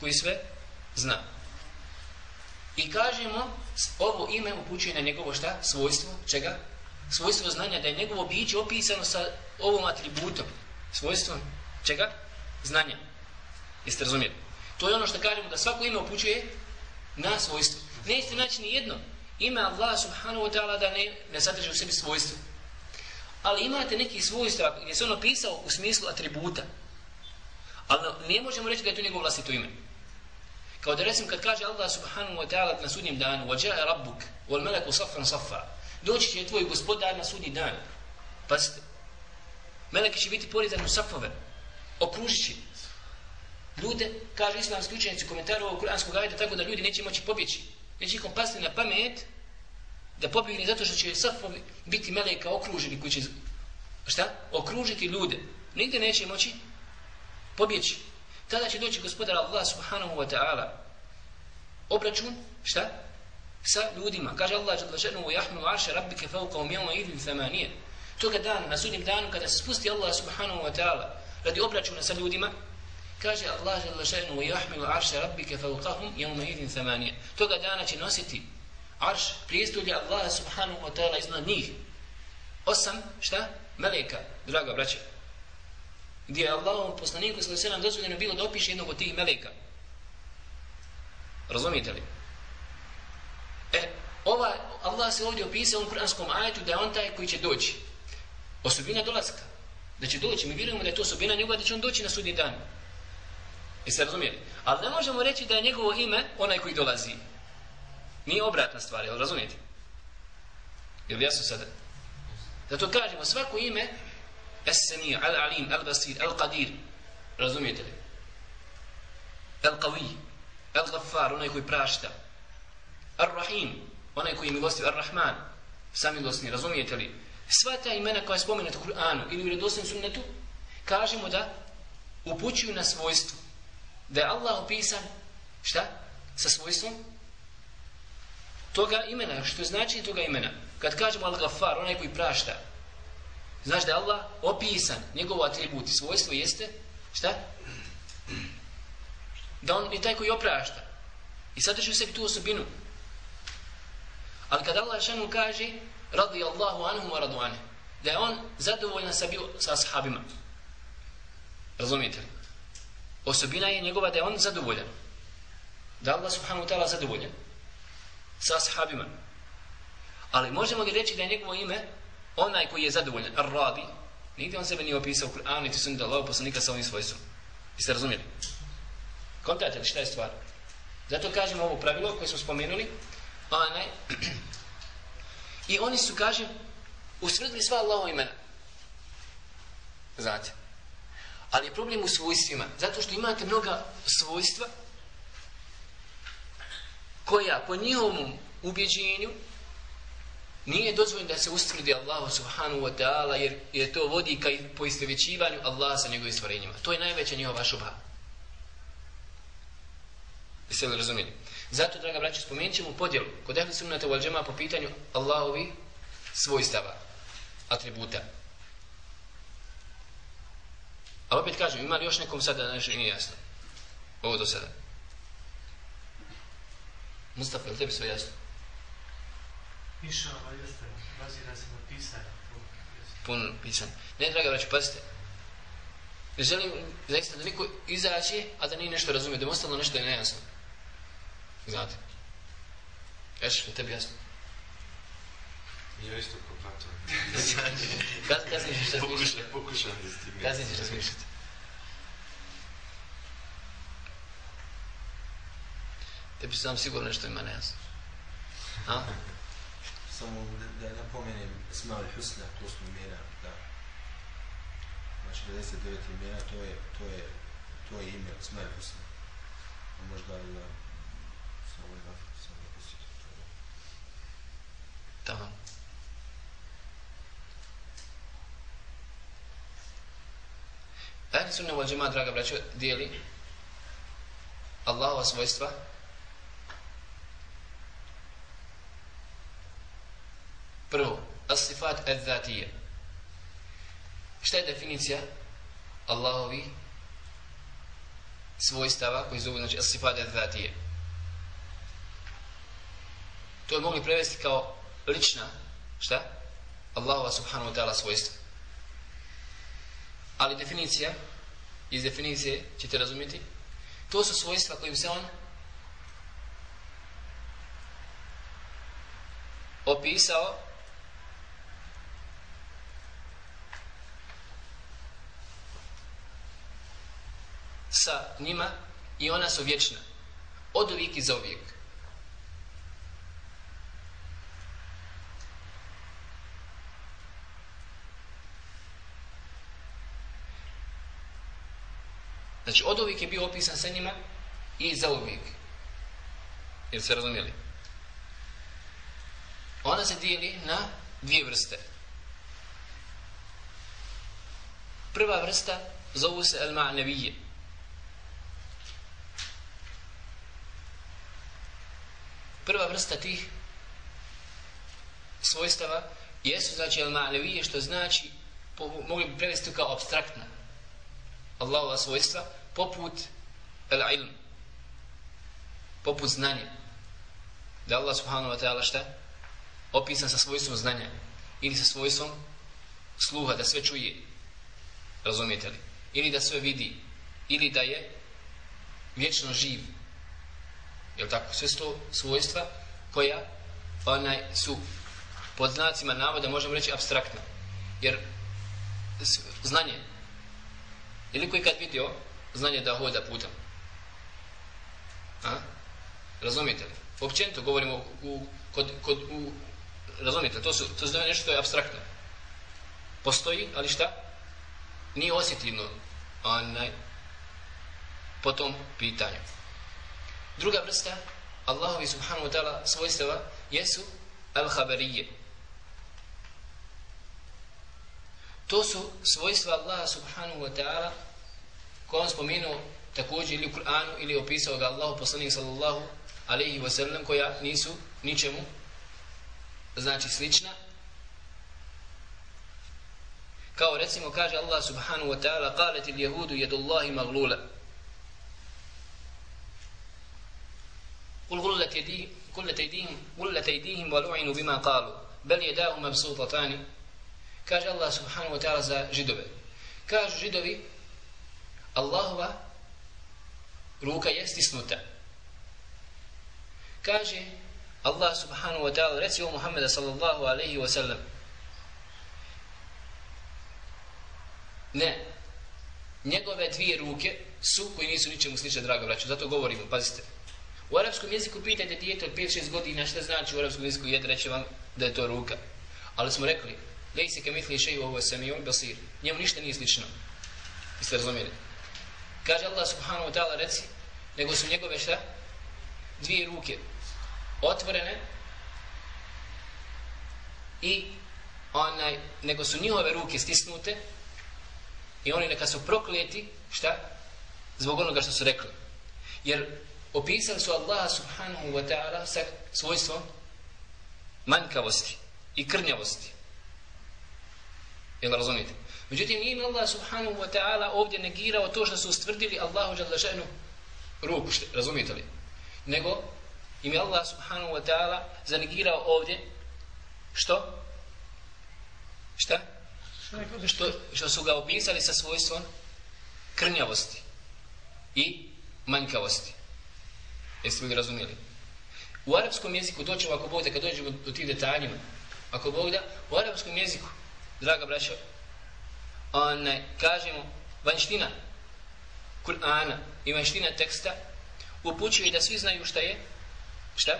Koji sve zna. I kažemo, ovo ime upućuje na njegovo šta? Svojstvo. Čega? Svojstvo znanja, da je njegovo biće opisano sa ovom atributom. Svojstvom čega? Znanja. Jeste razumjeli? To je ono što kažemo da svako ime upućuje na svojstvo. Nećete naći ni jedno ime Allah subhanahu wa ta'ala da ne, ne sadrži u sebi svojstvo. Ali imate neki svojstva gdje se ono pisao u smislu atributa. Ali ne možemo reći da je to njegovo vlastito ime. Kao da recimo kad kaže Allah subhanahu wa ta'ala na sudnjem danu وَجَاءَ رَبُّكَ وَالْمَلَكُ صَفًا صَفًا Doći će tvoj gospodar na sudnji dan. Pazite. Meleki će biti porizani u safove. Okružit će. Ljude, kaže islamski učenici u komentaru ovog kuranskog ajeta, tako da ljudi neće moći pobjeći. Neće ikom pasti na pamet da pobjegni zato što će safovi biti meleka okruženi koji će šta? Okružiti ljude. Nigde neće moći pobjeći. Tada će doći gospodar Allah subhanahu wa ta'ala obračun, šta? sa ljudima. Kaže Allah dželle šanu: jahnu arša rabbike fawqahum yawma idhin thamaniya." Toga dana, na sudnjem danu kada se spusti Allah subhanahu wa ta'ala radi obračuna sa ljudima, kaže Allah dželle šanu: jahmilu arša rabbike fawqahum yawma idhin thamaniya." Toga dana će nositi arš prijestolje Allah subhanahu wa ta'ala iznad njih. Osam, šta? Meleka, draga braća. Gdje je Allahom poslaniku sallallahu alejhi ve dozvoljeno bilo da opiše jednog od tih meleka. Razumijete li? E, ova, Allah se ovdje opisao u kuranskom ajetu da je on taj koji će doći. Osobina dolaska. Da će doći. Mi vjerujemo da je to osobina njegova da će on doći na sudnji dan. Jeste razumijeli? Ali ne možemo reći da je njegovo ime onaj koji dolazi. Nije obratna stvar, jel razumijete? Jel jasno sada? Zato kažemo svako ime Esseni, Al-Alim, Al-Basir, Al-Qadir. Razumijete li? Al-Qawi, Al-Ghaffar, onaj koji prašta. Ar-Rahim, onaj koji je milostiv. Ar-Rahman, samilosni, razumijete li? Sva ta imena koja je spomenuta u Kur'anu ili u redosnom sunnetu, kažemo da upućuju na svojstvo. Da je Allah opisan, šta? Sa svojstvom toga imena. Što znači toga imena? Kad kažemo Al-Ghaffar, onaj koji prašta, Znaš da je Allah opisan, njegov atribut i svojstvo jeste, šta? Da on je taj koji oprašta. I sadrži u sebi tu osobinu. Ali kad Allah šanu kaže, radi Allahu anhum wa radu anhum, da je on zadovoljan sa, bio, sa ashabima. Razumijete li? Osobina je njegova da je on zadovoljan. Da Allah subhanahu wa ta'ala zadovoljan sa ashabima. Ali možemo li reći da je njegovo ime onaj koji je zadovoljan, ar-radi, nigdje on sebe nije opisao u Kur'anu, niti sunnet Allah poslanika sa ovim svojstvom. Jeste razumjeli? Kontate li šta je stvar? Zato kažemo ovo pravilo koje smo spomenuli, onaj, i oni su, kažem, usvrdili sva Allahova imena. Znate. Ali je problem u svojstvima, zato što imate mnoga svojstva koja po njihovom ubjeđenju nije dozvoljeno da se ustvrdi Allahu subhanahu wa ta'ala jer, jer to vodi ka poistovećivanju Allaha sa njegovim stvorenjima. To je najveća njihova šubha. Jeste li razumijeli? Zato, draga braće, spomenut ćemo podjelu kod ehli sunnata wal džema po pitanju Allahovi svojstava, atributa. A opet kažem, ima li još nekom sada nešto nije jasno? Ovo do sada. Mustafa, je li tebi sve jasno? Inšala, jeste, bazira se na pisanje. Puno pisanje. Ne, draga braći, pazite. Ne želim zaista da niko izaći, a da nije nešto razumije, da mu ostalo nešto je nejasno. Znate. Eš, je tebi jasno? Ja isto popratam. Kad, kasnije ćeš razmišljati. Pokušam, pokušam da tim. Kasnije ćeš razmišljati. Tebi sam sigurno nešto ima nejasno. A? samo da, da napomenem Esma al-Husna, to su imena, da. Znači 99 imena, to je, to je, to je ime Esma al-Husna. A možda da samo da samo da posjetim to. Tamam. Ehli sunne wal džema, draga braćo, dijeli Allahova svojstva Prvo, as-sifat al-zatije. Šta je definicija Allahovi svojstava koji zove, znači, as-sifat al-zatije? To je mogli prevesti kao lična, šta? Allahova subhanahu wa ta'ala svojstva. Ali definicija, iz definicije ćete razumjeti, to su svojstva kojim se on opisao sa njima i ona su vječna. Od uvijek i za uvijek. Znači, od uvijek je bio opisan sa njima i za uvijek. Jel se razumijeli? Ona se dijeli na dvije vrste. Prva vrsta zovu se el-ma'nevije. Prva vrsta tih svojstava jesu znači al ma'navije što znači po, mogli bi prevesti kao abstraktna Allahova svojstva poput al ilm poput znanja. Da Allah subhanahu wa ta'ala šta? Opisan sa svojstvom znanja ili sa svojstvom sluha da sve čuje. Razumijete li? Ili da sve vidi. Ili da je vječno živ. Jel tako? Sve sto svojstva koja onaj su pod znacima navoda možemo reći abstraktna. jer znanje Je li koji kad vidio znanje da hoda putem? A? razumijete li? Općenito govorimo u, kod, kod, u, razumijete to su to znači nešto što je abstraktno postoji ali šta? Nije osjetivno onaj po tom pitanju druga vrsta Allahovi subhanahu wa ta'ala svojstava jesu al-habarije To su svojstva Allaha subhanahu wa ta'ala koje on spomenuo također ili u Kur'anu ili opisao ga Allahu poslanik sallallahu alaihi wa sallam koja nisu ničemu znači slična. Kao recimo kaže Allah subhanahu wa ta'ala qalet il jehudu jedullahi maglula قل غلت يديهم قلت ايديهم غلت ايديهم ولعنوا بما قالوا بل يداه مبسوطتان kaže Allah subhanahu wa ta'ala za židove. Kažu židovi, Allahova ruka je stisnuta. Kaže Allah subhanahu wa ta'ala, reci o Muhammeda sallallahu alaihi wa sallam, ne, njegove dvije ruke su koji nisu ničemu slične, draga braću, zato govorimo, pazite. U arapskom jeziku pitajte dijete od 5-6 godina šta znači u arapskom jeziku, jed reće vam da je to ruka. Ali smo rekli, Lejse ke mitli šeju ovo samion basir. Njemu ništa nije slično. Jeste razumijeli? Kaže Allah subhanahu wa ta'ala reci, nego su njegove šta? Dvije ruke otvorene i onaj, nego su njihove ruke stisnute i oni neka su prokleti, šta? Zbog onoga što su rekli. Jer opisali su Allah subhanahu wa ta'ala sa svojstvom manjkavosti i krnjavosti. Jel razumijete? Međutim, nije Allah subhanahu wa ta'ala ovdje negirao to što su ustvrdili Allahu žadlašenu ruku, šte, razumijete li? Nego, im je Allah subhanahu wa ta'ala zanegirao ovdje što? Šta? Što, što su ga opisali sa svojstvom krnjavosti i manjkavosti. Jeste mi razumijeli? U arapskom jeziku doćemo, ako Bog da, kad dođemo do tih detaljima, ako Bog da, u arapskom jeziku draga braćo, onaj, kažemo, vanština Kur'ana i vanština teksta upućuje da svi znaju šta je, šta?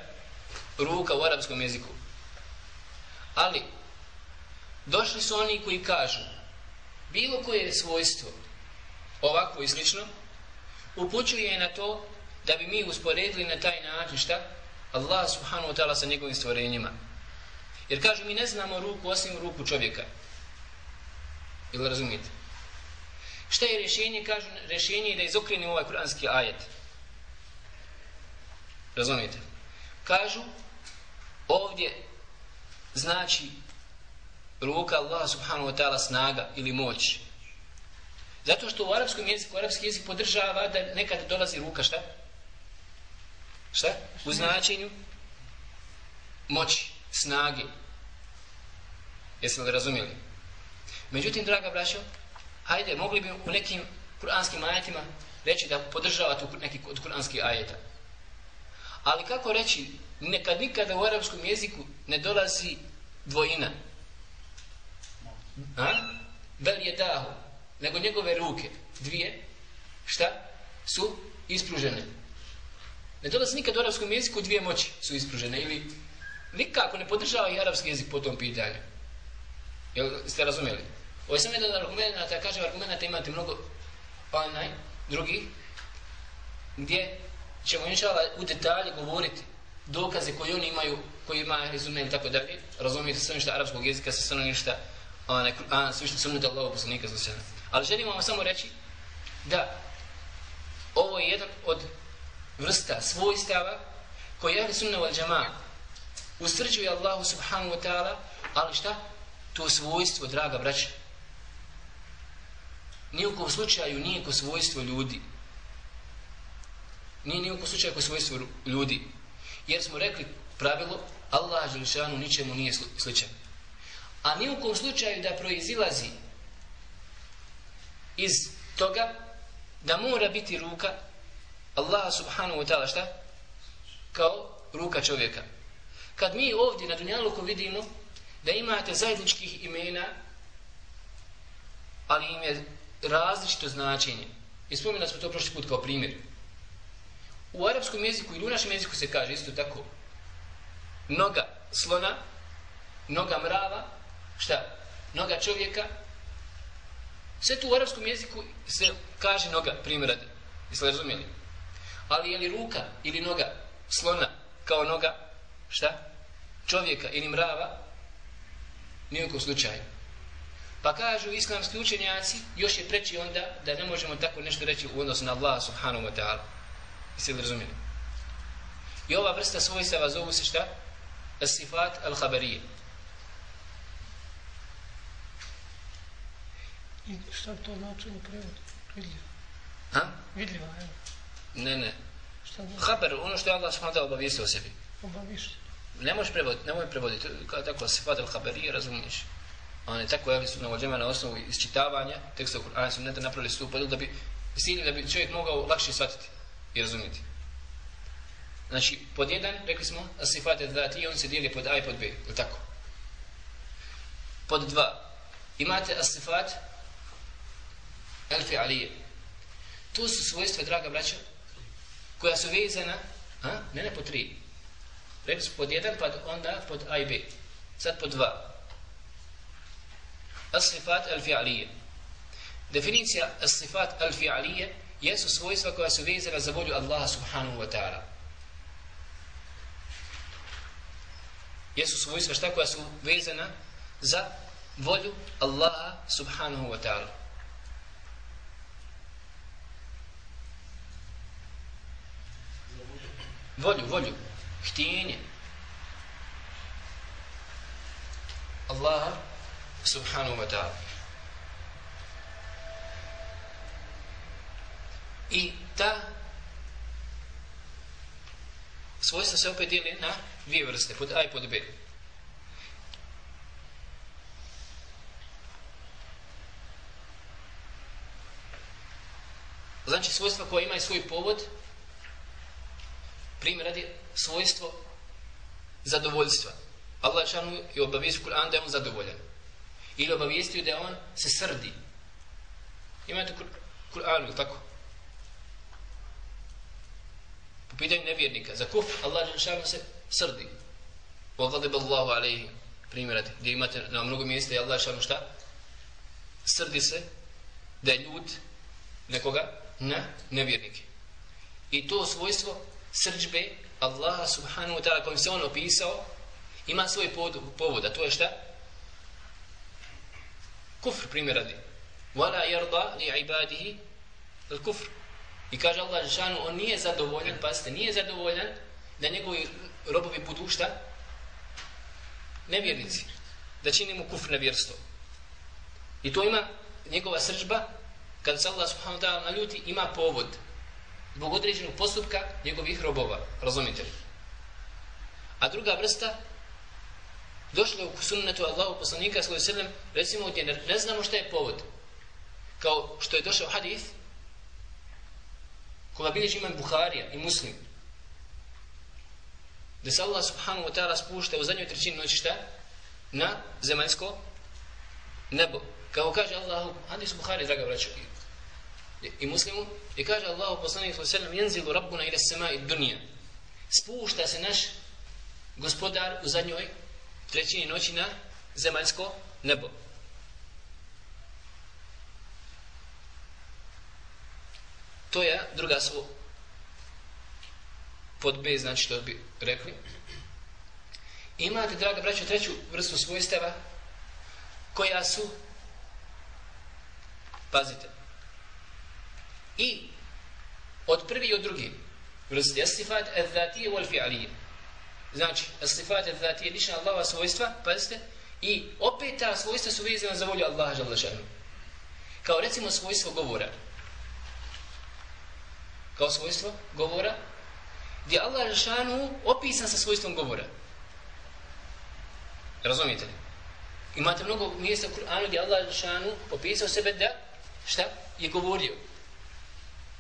Ruka u arapskom jeziku. Ali, došli su oni koji kažu, bilo koje svojstvo, ovako i slično, upućuje na to da bi mi usporedili na taj način šta? Allah subhanahu wa ta'ala sa njegovim stvorenjima. Jer kažu, mi ne znamo ruku osim ruku čovjeka. Ili razumijete? Šta je rješenje? Kažu, rješenje je da izokrenimo ovaj kuranski ajet. Razumijete? Kažu, ovdje znači ruka Allah subhanahu wa ta'ala snaga ili moć. Zato što u arapskom jeziku, arapski jezik podržava da nekad dolazi ruka, šta? Šta? U značenju moći, snage. Jesmo li razumjeli? Međutim, draga braćo, hajde, mogli bi u nekim kuranskim ajetima reći da podržavate neki od kuranskih ajeta. Ali kako reći, nekad nikada u arapskom jeziku ne dolazi dvojina. A? Bel je dahu, nego njegove ruke, dvije, šta? Su ispružene. Ne dolazi nikad u arapskom jeziku dvije moći su ispružene ili nikako ne podržava i arapski jezik po tom pitanju. Jel ste razumjeli? Ovo je samo jedan argument, ja kažem argumenta imate mnogo pa onaj, drugi, gdje ćemo inšala u detalje govoriti dokaze koje oni imaju, koji ima razumijem tako dalje, razumijete sve ništa arapskog jezika, sve ono ništa, onaj, a, sve što sunnete Allahu poslanika za sebe. Ali želimo vam samo reći da ovo je jedan od vrsta svojstava koji je sunna wal džama ustvrđuje Allahu subhanahu wa ta'ala, ali šta? To svojstvo, draga braća. Nijekom slučaju nije ko svojstvo ljudi. Nije nijekom slučaju ko svojstvo ljudi. Jer smo rekli pravilo, Allah Želešanu ničemu nije sličan. A nijekom slučaju da proizilazi iz toga da mora biti ruka Allah subhanahu wa ta'ala šta? Kao ruka čovjeka. Kad mi ovdje na Dunjaluku vidimo da imate zajedničkih imena, ali im je različito značenje. I spomenuli smo to prošli put kao primjer. U arapskom jeziku ili u našem jeziku se kaže isto tako. Noga slona, noga mrava, šta? Noga čovjeka. Sve tu u arapskom jeziku se kaže noga, primjer radi. Jeste li razumijeli? Ali je li ruka ili noga slona kao noga, šta? Čovjeka ili mrava, nijekom slučaju. Pa kažu islamski učenjaci, još je preći onda da ne možemo tako nešto reći u odnosu na Allah subhanahu wa ta'ala. Jeste li razumijeli? I ova vrsta svojstava zovu se šta? As-sifat al-habarije. I šta to znači u prevodu? Vidljiva. Ha? Vidljiva, evo. Ne, ne. Šta znači? Haber, ono što je Allah ta'ala obavijestio o sebi. Obavište. Ne možeš prevoditi, nemoj prevoditi. Kao tako, sifat al-habarije, razumiješ? On je tako, jeli su navođema na osnovu isčitavanja teksta Kur'ana su nete napravili stup podijel da bi sili da bi čovjek mogao lakše shvatiti i razumjeti. Znači, pod jedan, rekli smo, asifat je dati, on se dijeli pod A i pod B, ili tako? Pod dva, imate asifat elfi alije. To su svojstva, draga braća, koja su vezana, a? ne ne pod tri. Rekli smo pod jedan, pa onda pod A i B. Sad pod dva. As-sifat al-fi'alije. Definicija as-sifat al-fi'alije jesu svojstva koja su vezana za volju Allaha subhanahu wa ta'ala. Jesu svojstva šta koja su vezana za volju Allaha subhanahu wa ta'ala. Volju, volju, htijenje. Allaha subhanahu wa ta'ala. I ta svojstva se opet dijeli na dvije vrste, pod A i pod B. Znači svojstva koja imaju svoj povod, primjer radi svojstvo zadovoljstva. Allah šanu je obavijestio Kur'an da je on zadovoljan ili obavijestio da on se srdi. Imate Kur'an, ili tako? Po pitanju nevjernika, za kuf Allah Žešanu se srdi. وَغَضِبَ اللَّهُ عَلَيْهِ Primjerati, gdje imate na mnogo mjesta i Allah Žešanu šta? Srdi se da je ljud nekoga na nevjernike. I to svojstvo srđbe Allaha subhanahu wa ta'ala kojim se on opisao ima svoj povod, a to je šta? kufr primjer radi. Wala yarda li ibadihi al kufr. I kaže Allah Žešanu, on nije zadovoljan, pazite, nije zadovoljan da njegovi robovi budu šta? Nevjernici. Da čini mu kufr nevjerstvo. I to ima njegova srđba, kad se Allah subhanahu ta'ala naljuti, ima povod. Zbog određenog postupka njegovih robova. Razumite li? A druga vrsta došlo u sunnetu Allahu poslanika sallallahu alejhi ve sellem recimo gdje ne, ne znamo šta je povod kao što je došao hadis koga bilježi imam Buharija i Muslim da se Allah subhanahu wa ta'ala spušta u zadnjoj trećini noći šta? na zemaljsko nebo kao kaže Allah hadis Buhari draga braćo i, muslimu i kaže Allah poslanik sallallahu alejhi ve yanzilu rabbuna ila samai dunya spušta se naš gospodar u zadnjoj trećini noći na zemaljsko nebo. To je druga su pod B, znači što bi rekli. Imate, draga braćo, treću vrstu svojstava koja su pazite i od prvi i od drugi vrsti estifat edatije wal fi'alije Znači, sifat al-dhati lična Allahova svojstva, pazite, i opet ta svojstva su vezana za volju Allaha žalešanu. Kao recimo svojstvo govora. Kao svojstvo govora, gdje Allah žalešanu opisan sa svojstvom govora. Razumijete li? Imate mnogo mjesta u Kur'anu gdje Allah žalešanu opisao sebe da, šta, je govorio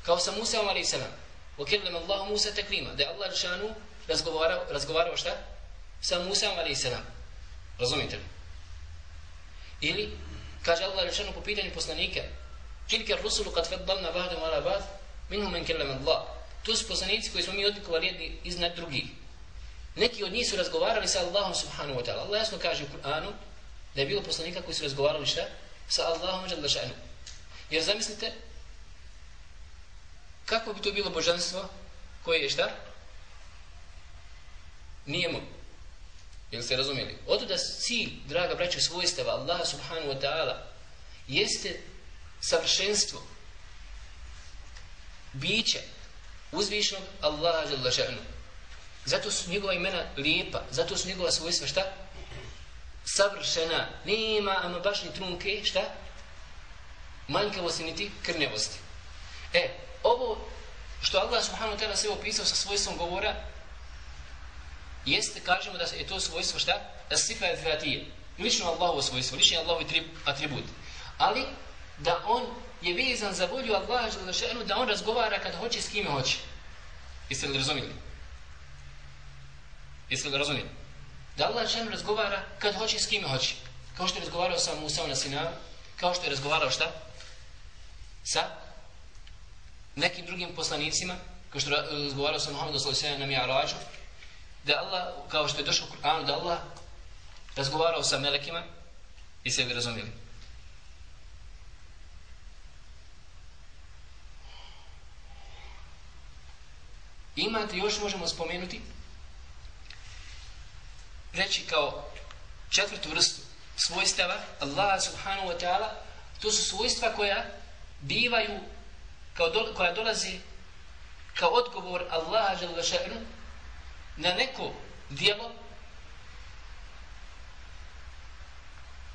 Kao sa Musa a.s. وَكِلَّمَ اللَّهُ مُوسَى تَكْلِيمًا Da je Allah žalešanu razgovarao, razgovarao šta? Sa Musa a.s. Razumite li? Ili, kaže Allah rečeno po pitanju poslanika, Tilke rusulu kad faddalna vahdu ala bad, minhum men kellem Allah. Tu su poslanici koji smo mi odlikovali jedni iznad drugih. Neki od njih su razgovarali sa Allahom subhanahu wa ta'ala. Allah jasno kaže u Kur'anu da je bilo poslanika koji su razgovarali šta? Sa Allahom jalla ša'nu. Jer zamislite, kako bi to bilo božanstvo koje je šta? Nije mogu. Jel ste razumijeli? Oto da cilj, draga braća, svojstava Allaha subhanahu wa ta'ala jeste savršenstvo biće uzvišnog Allaha žele. Zato su njegova imena lijepa, zato su njegova svojstva šta? Savršena. Nema ama baš ni trunke, šta? Manjkavosti niti krnjavosti. E, ovo što Allah subhanahu wa ta'ala sve opisao sa svojstvom govora, jeste, kažemo da je to svojstvo šta? Sifa je. Lično Allahovo svojstvo, lično Allahov atribut. Ali, da on je vezan za volju Allaha želešenu, da on razgovara kad hoće s kime hoće. Jeste li razumili? Jeste li razumili? Da Allah želešenu razgovara kad hoće s kime hoće. Kao što je razgovarao sa Musa na Sinaru, kao što je razgovarao šta? Sa nekim drugim poslanicima, kao što je razgovarao sa Muhammedu s.a.v. na Mi'arađu, da Allah, kao što je došao u Kur'anu, da Allah razgovarao sa melekima i se razumjeli. razumijeli. Imate, još možemo spomenuti, reći kao četvrtu vrstu svojstava Allah subhanahu wa ta'ala, to su svojstva koja bivaju, kao do, koja dolazi kao odgovor Allaha žele na neko dijelo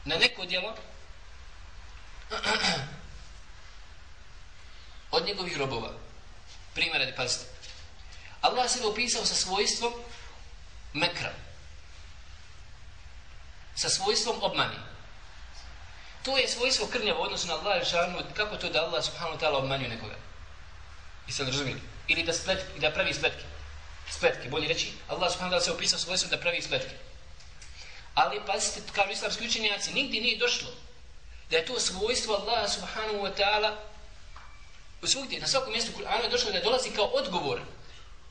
na neko dijelo od njegovih robova. Primjer, radi pazite. Allah se opisao sa svojstvom mekra. Sa svojstvom obmani. To je svojstvo krnjavo odnosno na Allah šanu, kako to da Allah subhanahu ta'ala obmanju nekoga. I sad razumijeli? Ili da, spletki, da pravi spletke spletke, bolje reći, Allah subhanahu ta'ala se opisao svojstvom da pravi spletke. Ali, pazite, kao islamski učenjaci, nigdje nije došlo da je to svojstvo Allah subhanahu wa ta'ala u svugdje, na svakom mjestu Kur'ana je došlo da je dolazi kao odgovor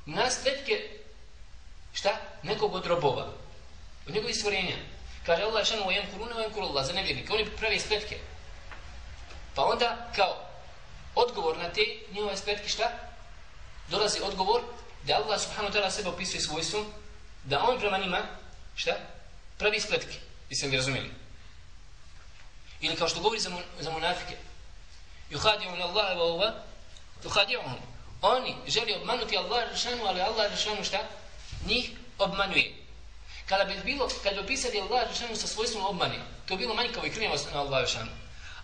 na spletke šta? Nekog od robova. Od njegovih stvorenja. Kaže Allah šanu wa yamkuruna wa yamkuru Allah za nevjernike. Oni prave spletke. Pa onda kao odgovor na te njihove spletke šta? Dolazi odgovor da Allah subhanahu wa ta'ala sebe opisuje svojstvom, da on prema njima, šta? Pravi spletke. Jeste li razumijeli? Ili kao što govori za, mun, za munafike. Yuhadi'un Allah wa huwa yuhadi'un. Oni želi obmanuti Allah rešanu, ali Allah rešanu šta? Njih obmanuje. Kada bi bilo, kada bi opisali Allah rešanu sa svojstvom obmani, to bi bilo manjkavo i krnjavo na Allah rešanu.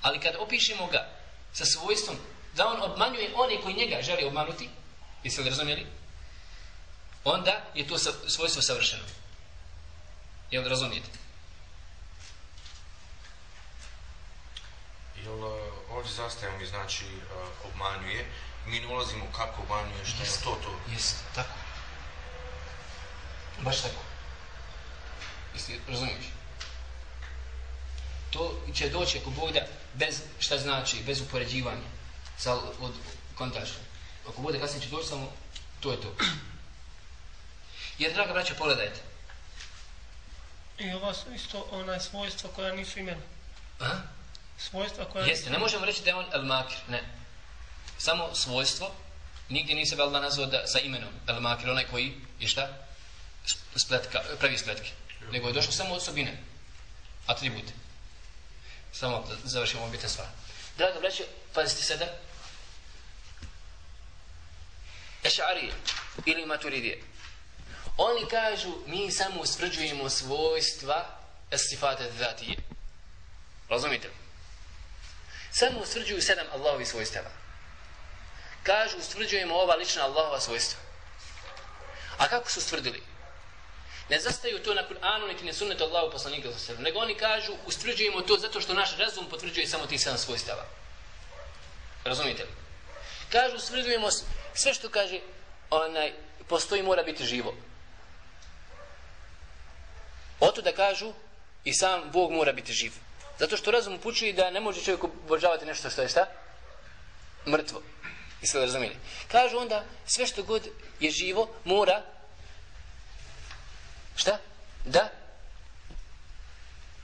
Ali kada opišemo ga sa svojstvom da on obmanjuje one koji njega želi obmanuti, jeste li razumijeli? onda je to svojstvo savršeno. Jel razumijete? Jel uh, ovdje zastajemo mi znači uh, obmanjuje, mi ne ulazimo kako obmanjuje, što je to to? Jeste, tako. Baš tako. Jeste, razumiješ? To će doći ako Bog da bez šta znači, bez upoređivanja sa od kontaža. Ako bude kasnije će doći samo, to je to. Jer, draga braća, pogledajte. I ova su isto onaj svojstva koja nisu imena. Aha. Svojstva koja Jeste, ne možemo reći da je on El Makir, ne. Samo svojstvo, nigdje nije sebe Allah nazvao da, sa imenom El Makir, onaj koji je šta? Spletka, pravi spletke. Nego je došlo samo osobine, atribute. Samo da završimo obite stvar. Draga braće, pazite sada. Ešarije ili maturidije Oni kažu, mi samo usvrđujemo svojstva esifate dhatije. Razumite li? Samo usvrđuju sedam Allahovi svojstava. Kažu, usvrđujemo ova lična Allahova svojstva. A kako su stvrdili? Ne zastaju to na Kur'anu, niti ne sunnetu Allahu poslanika sa sebe. Nego oni kažu, ustvrđujemo to zato što naš razum potvrđuje samo tih sedam svojstava. Razumite li? Kažu, ustvrđujemo sve što kaže, onaj, postoji mora biti živo. Oto da kažu, i sam Bog mora biti živ. Zato što razum upućuje da ne može čovjek obožavati nešto što je šta? Mrtvo. Jeste li razumijeli. Kažu onda, sve što god je živo, mora šta? Da?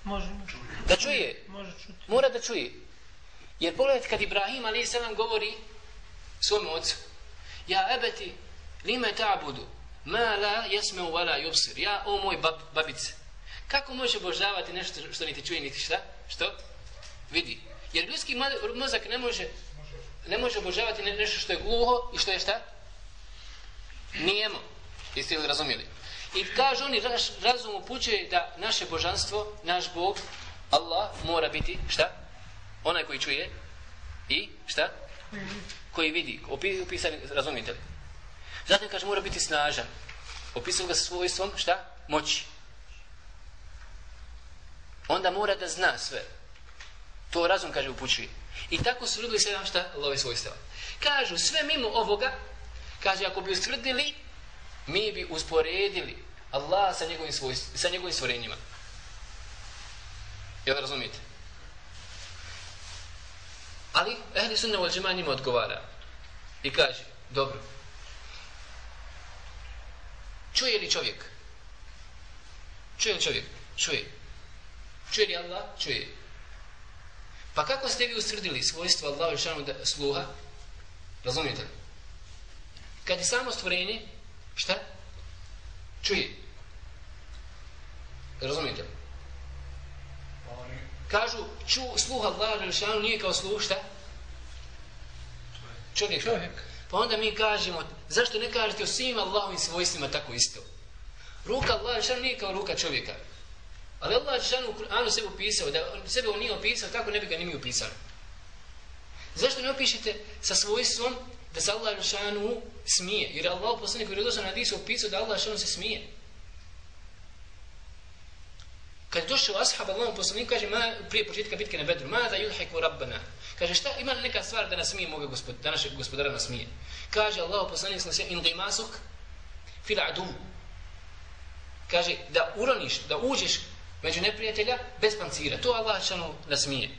Može, Da čuje. može čuti. Mora da čuje. Jer pogledajte kad Ibrahim ali se nam govori svom ocu. Ja ebeti lime ta'budu ma la jesme u vala yubsir. Ja o moj bab, babice. Kako može obožavati nešto što niti čuje niti šta? Što? Vidi. Jer ljudski mo- mozak ne može ne može obožavati ne- nešto što je gluho i što je šta? Nijemo. Jeste li razumijeli? I kažu oni, naš razum upućuje da naše božanstvo, naš Bog, Allah, mora biti, šta? Onaj koji čuje i, šta? Koji vidi. Opisani, razumijete li? Zatim kaže, mora biti snažan. Opisao ga sa svojstvom, šta? Moći. Onda mora da zna sve. To razum, kaže, upućuje. I tako su ljudili sedam šta? Love svojstava. Kažu, sve mimo ovoga, kaže, ako bi ustvrdili, mi bi usporedili Allah sa njegovim, svojst, sa njegovim stvorenjima. Jel razumijete? Ali, ehli sunna wal džema njima odgovara. I kaže, dobro. Čuje li čovjek? Čuje li čovjek? Čuje. Čuje li Allah? Čuje. Pa kako ste vi ustvrdili svojstvo Allahu šanu da sluha? Razumijete li? Kad je samo stvorenje, šta? Čuje. Razumijete li? Kažu, ču, sluh Allah šanu nije kao sluh, šta? Čovjek. Čovjek. Pa onda mi kažemo, zašto ne kažete o svim Allahovim svojstvima tako isto? Ruka Allah šanu nije kao ruka čovjeka. Ali Allah šanu u Kur'anu sebe upisao, da sebe on nije opisao, tako ne bi ga ni mi upisali. Zašto ne opišete sa svojstvom da se Allah šanu smije? Jer Allah poslanik u redosan hadisu opisao da Allah šanu se smije. Kad je došao ashab Allahom poslanik, kaže, ma, prije početka bitke na Bedru, ma da yulhiku rabbana. Kaže, šta, ima li neka stvar da nas smije moga gospod, da našeg gospodara nas smije? Kaže Allah poslanik sallallahu alejhi ve in qimasuk fil adu. Kaže, da uroniš, da uđeš među neprijatelja bez pancira. To Allah šanu nasmije.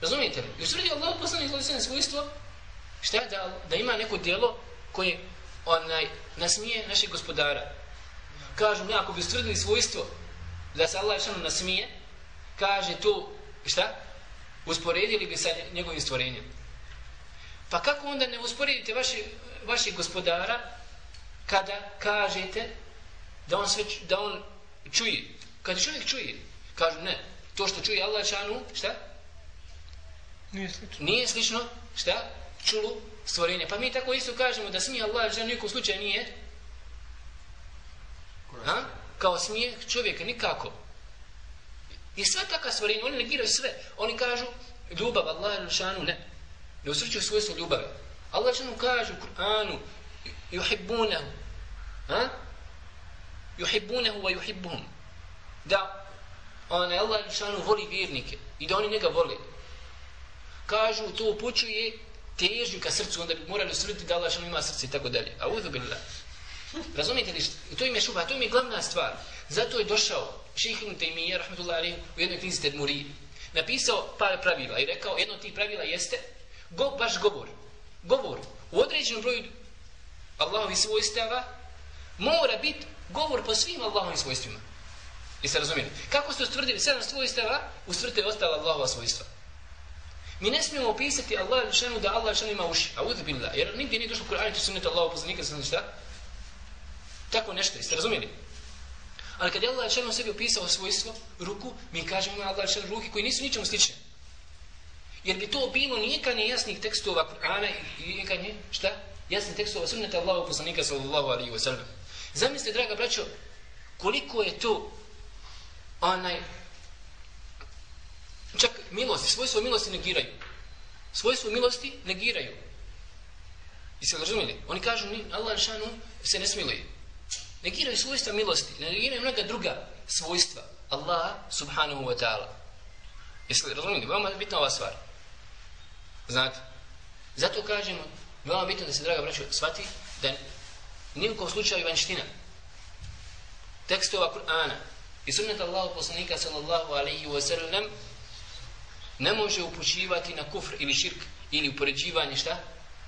Razumijete li? I u Allah poslanik sallallahu alejhi ve svojstvo šta je da, da ima neko djelo koje onaj nasmije našeg gospodara. Kažu mi ako bi ustvrdili svojstvo da se Allah šanu nasmije, kaže to, šta? Usporedili bi sa njegovim stvorenjem. Pa kako onda ne usporedite vaši, vašeg gospodara kada kažete da on, sve, da on čuje? Kada čovjek čuje, kažu ne, to što čuje Allah šanu, šta? Nije slično. Nije slično, šta? Čulu stvorenje. Pa mi tako isto kažemo da smije Allah šanu nijekom slučaju nije Ha? Kao smijeh čovjeka, nikako. I sva taka stvorenja, oni negiraju sve. Oni kažu, ljubav Allah šanu ne. Ne usrećuju svojstvo ljubave. Allah šanu kaže u Kur'anu, yuhibbunahu. Ha? Yuhibbunahu wa yuhibbuhum. Da onaj Allah šanu voli vjernike i da oni njega vole. Kažu, to upućuje težnju ka srcu, onda bi morali usvrditi da Allah šanu ima srce i tako dalje. A uzu billah. Razumijete li? što- To im je šuba, to im je glavna stvar. Zato je došao ših Ibn Taymiyyah, rahmetullahi alaihi, u jednoj knjizi Tedmuri, napisao par pravila i rekao, jedno od tih pravila jeste go, baš govor. Govor. U određenom broju Allahovi svojstava mora biti govor po svim Allahovim svojstvima. Jeste razumijeli? Kako ste ustvrdili sedam svojstava, ustvrdite ostala Allahova svojstva. Mi ne smijemo opisati Allah lišanu da Allah lišanu ima uši. A billah. Jer nigdje nije došlo u Kur'anu i sunnetu Allahu poslanika sam znači šta? Tako nešto, jeste razumijeli? Ali kad je Allah lišanu sebi opisao svojstvo, ruku, mi kažemo ima Allah lišanu ruke koji nisu ničemu slične. Jer bi to bilo nijekanje nejasnih tekstova Kur'ana i nijekanje, šta? Jasnih tekstova sunneta Allahu poslanika sallallahu alaihi wa sallam. Zamislite, draga braćo, koliko je to onaj čak milosti, svojstvo milosti negiraju. Svojstvo milosti negiraju. I se razumili? Oni kažu, ni, Allah šanu se ne smiluje. Negiraju svojstva milosti, negiraju mnoga druga svojstva. Allah subhanahu wa ta'ala. Jeste li razumijeli? Veoma je bitna ova stvar. Znate? Zato kažemo, veoma bitno da se, draga braćo, shvati da nijekom slučaju vanština tekstova Kur'ana i sunnata Allahu poslanika sallallahu alaihi wa sallam ne može upućivati na kufr ili širk ili upoređivanje šta?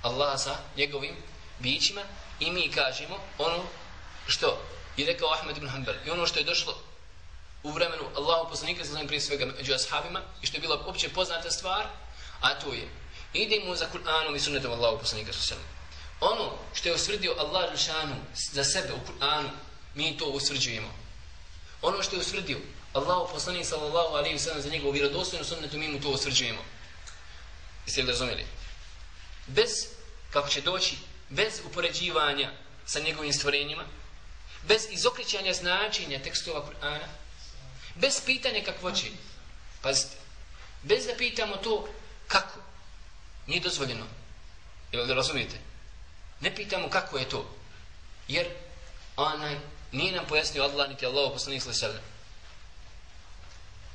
Allaha sa njegovim bićima. I mi kažemo ono što je rekao Ahmed ibn Hanbal. I ono što je došlo u vremenu Allahu poslanika sa prije svega među ashabima i što je bila opće poznata stvar a to je idemo za Kur'anom i sunnetom Allahu poslanika sa ono što je usvrdio Allah Žešanu za sebe u Kur'anu mi to usvrđujemo ono što je usvrdio Allahu poslanik sallallahu alejhi ve sellem za njegovu vjerodostojnu sunnetu mi mu to osvrđujemo. Jeste li razumeli? Bez kako će doći bez upoređivanja sa njegovim stvorenjima, bez izokrećanja značenja tekstova Kur'ana, bez pitanja kakvo će. Pazite, bez da pitamo to kako. Nije dozvoljeno. Jel da razumijete? Ne pitamo kako je to. Jer onaj nije nam pojasnio Allah niti Allah poslanik sallallahu alejhi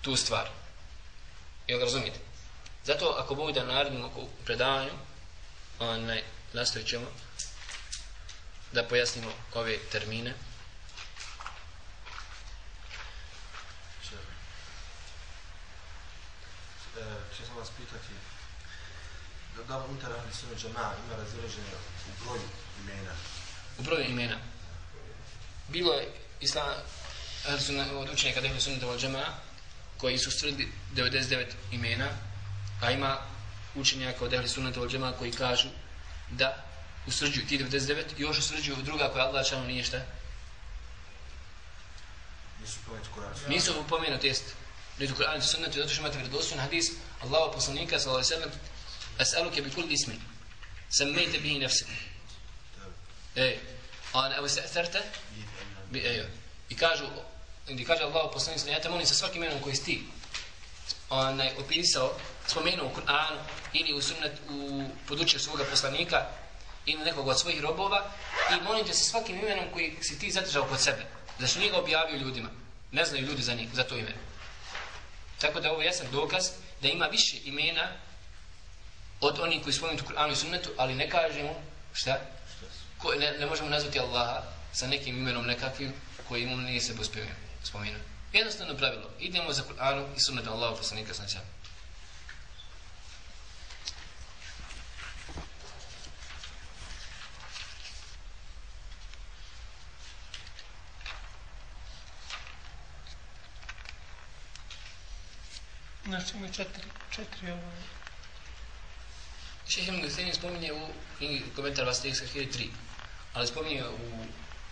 tu stvar. Jel razumijete? Zato ako Bog da naredimo u predavanju, onaj, nastavit ćemo da pojasnimo ove termine. Če sam vas pitati, da da unutar ahli sunna džema ima razilaženje u broju imena? U broju imena. Bilo je islam, ahli sunna, od učenjaka da ahli sunna džema, koji su stvrdi 99 imena, a ima učenjaka od Ehli Sunnata od Džema koji kažu da usrđuju ti 99 i još usrđuju druga koja Allah čano nije šta? Nisu pomenuti Kur'an. Nisu pomenuti, jest. Nisu Kur'an i Sunnata, zato što imate vredostojen hadis Allahu poslanika, sallallahu alaihi sallam, As'aluke bi kul ismin, sammejte bihi nefse. Ej, a ne, evo se bi, ejo. I kažu, gdje kaže Allah poslanik ja te molim sa svakim imenom koji si onaj, opisao, spomenuo u Kur'anu ili u sunnet, u podučju svoga poslanika ili nekog od svojih robova i molim te sa svakim imenom koji si ti zadržao kod sebe. Zašto nije ga objavio ljudima? Ne znaju ljudi za njih, za to ime. Tako da ovo je jasan dokaz da ima više imena od onih koji spomenuti u Kur'anu i sunnetu, ali ne kažemo šta? Ko, ne, ne možemo nazvati Allaha sa nekim imenom nekakvim koji imam nije se pospjevio spomenu. Jednostavno pravilo. Idemo za Kur'anu i sunnetom Allahu poslanika sa njim. Znači imaju četiri, četiri ovaj. Šehe Ibn Guthaini spominje u knjigi komentar Vasteksa 1003, ali spominje u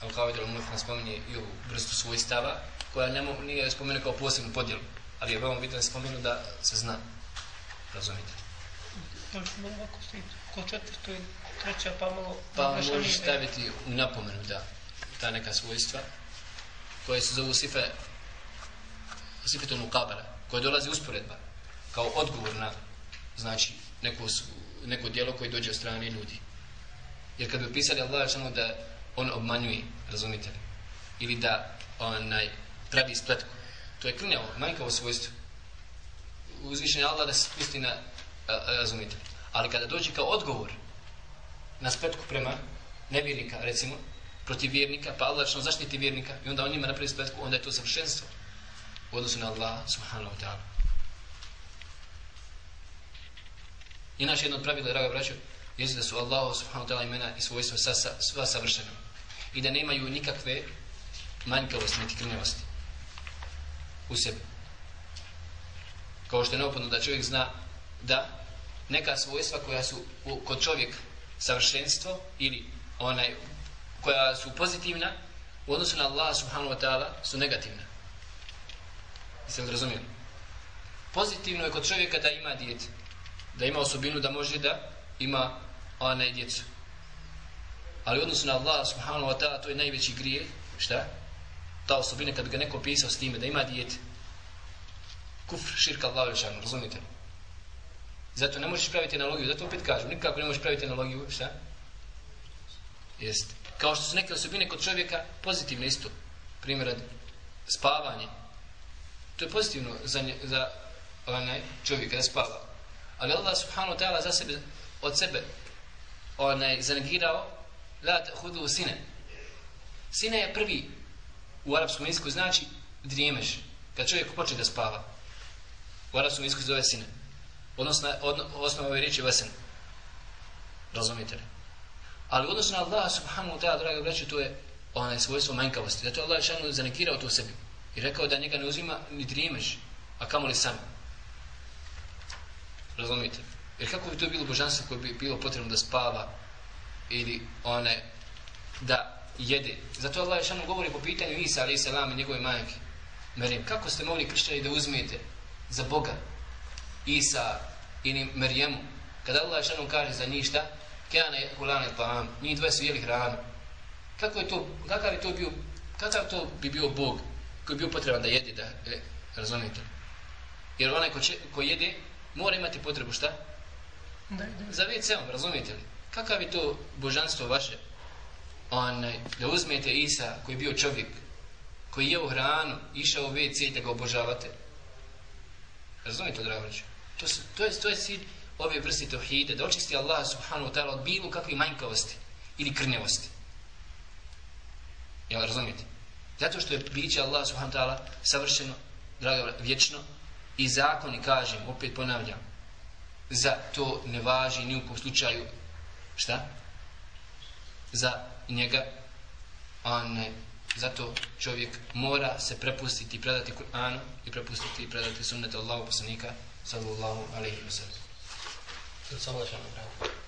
Al-Qaid al-Mufna spominje i ovu vrstu svojstava, koja ne mo, nije spomenu kao posebnu podjelu, ali je veoma bitno da spomenu da se zna. Razumite? Malo ovako stoji ko četvrto i treća, pa malo... Pa možeš staviti u napomenu da ta neka svojstva koje se zovu sife sifetonu kabara, koje dolazi usporedba kao odgovor na znači neko, neko dijelo koje dođe od strane ljudi. Jer kad bi opisali Allah samo da on obmanjuje, razumite li? Ili da onaj pravi spletku. To je krnjavo, manjkavo svojstvo. Uzvišen je Allah da se spusti na, razumite. Ali kada dođe kao odgovor na spletku prema nevjernika, recimo, protiv vjernika, pa Allah što zaštiti vjernika i onda on njima napravi spletku, onda je to savršenstvo u odnosu na Allah subhanahu wa ta'ala. Inače jedno od pravila, draga braćo, jeste da su Allah subhanahu wa ta'ala imena i svojstva sva, sva savršena. I da nemaju nikakve manjkavosti, niti krnjavosti u sebi. Kao što je neopodno da čovjek zna da neka svojstva koja su u, kod čovjeka savršenstvo ili onaj koja su pozitivna u odnosu na Allah subhanahu wa ta'ala su negativna. Jeste li razumijeli? Pozitivno je kod čovjeka da ima dijete. Da ima osobinu da može da ima onaj djecu. Ali u odnosu na Allah subhanahu wa ta'ala to je najveći grije. Šta? Ta osobina kad ga neko pisao s time da ima dijete. Kufr, širka Allah šanu, razumite? Zato ne možeš praviti analogiju, zato opet kažem, nikako ne možeš praviti analogiju, šta? Jeste. Kao što su neke osobine kod čovjeka pozitivne isto. Primjer spavanje. To je pozitivno za, nje, za onaj čovjeka da spava. Ali Allah subhanahu wa ta'ala za sebe, od sebe onaj zanegirao la hudu sine. Sine je prvi u arapskom jeziku znači drijemeš. Kad čovjek počne da spava. U arapskom jeziku zove sine. Odnosno, od, osnova ove riječi vesen. Razumite li? Ali u odnosu na Allah subhanahu wa ta'ala, draga braću, to je onaj svojstvo manjkavosti. Zato Allah šanu zanekirao to sebi. I rekao da njega ne uzima ni drijemeš, a kamo li sam. Razumite? Jer kako bi to bilo božanstvo koje bi bilo potrebno da spava ili one da jede. Zato Allah je šanu govori po pitanju Isa alaih salam i njegove majke. Merim, kako ste mogli kršćani da uzmete za Boga Isa ili Merijemu? Kada Allah je šanu kaže za njih šta? Kjane kulane ta'am, njih dve su jeli hranu. Kako je to, kakav je to bio, kakav to bi bio Bog koji bi bio potreban da jede, da, e, razumijete? Jer onaj ko, će, ko jede, mora imati potrebu šta? Da, da. Za WC-om, razumijete li? Kakav je to božanstvo vaše? Onaj, eh, da uzmete Isa koji je bio čovjek, koji je u hranu, išao u WC da ga obožavate. Razumijete, dragović? To, su, to, je, to je cilj ove vrste tohide, da očisti Allah subhanahu wa ta'ala od bilo kakve manjkavosti ili krnjavosti. Jel razumijete? Zato što je biće Allah subhanahu wa ta'ala savršeno, drago, vječno i zakoni, kažem, opet ponavljam, za to ne važi ni u kom slučaju šta? Za njega onaj, zato čovjek mora se prepustiti i predati Kur'anu i prepustiti i predati sunnetu Allahu poslanika sallallahu alaihi wa sallam. Samo da ćemo napraviti.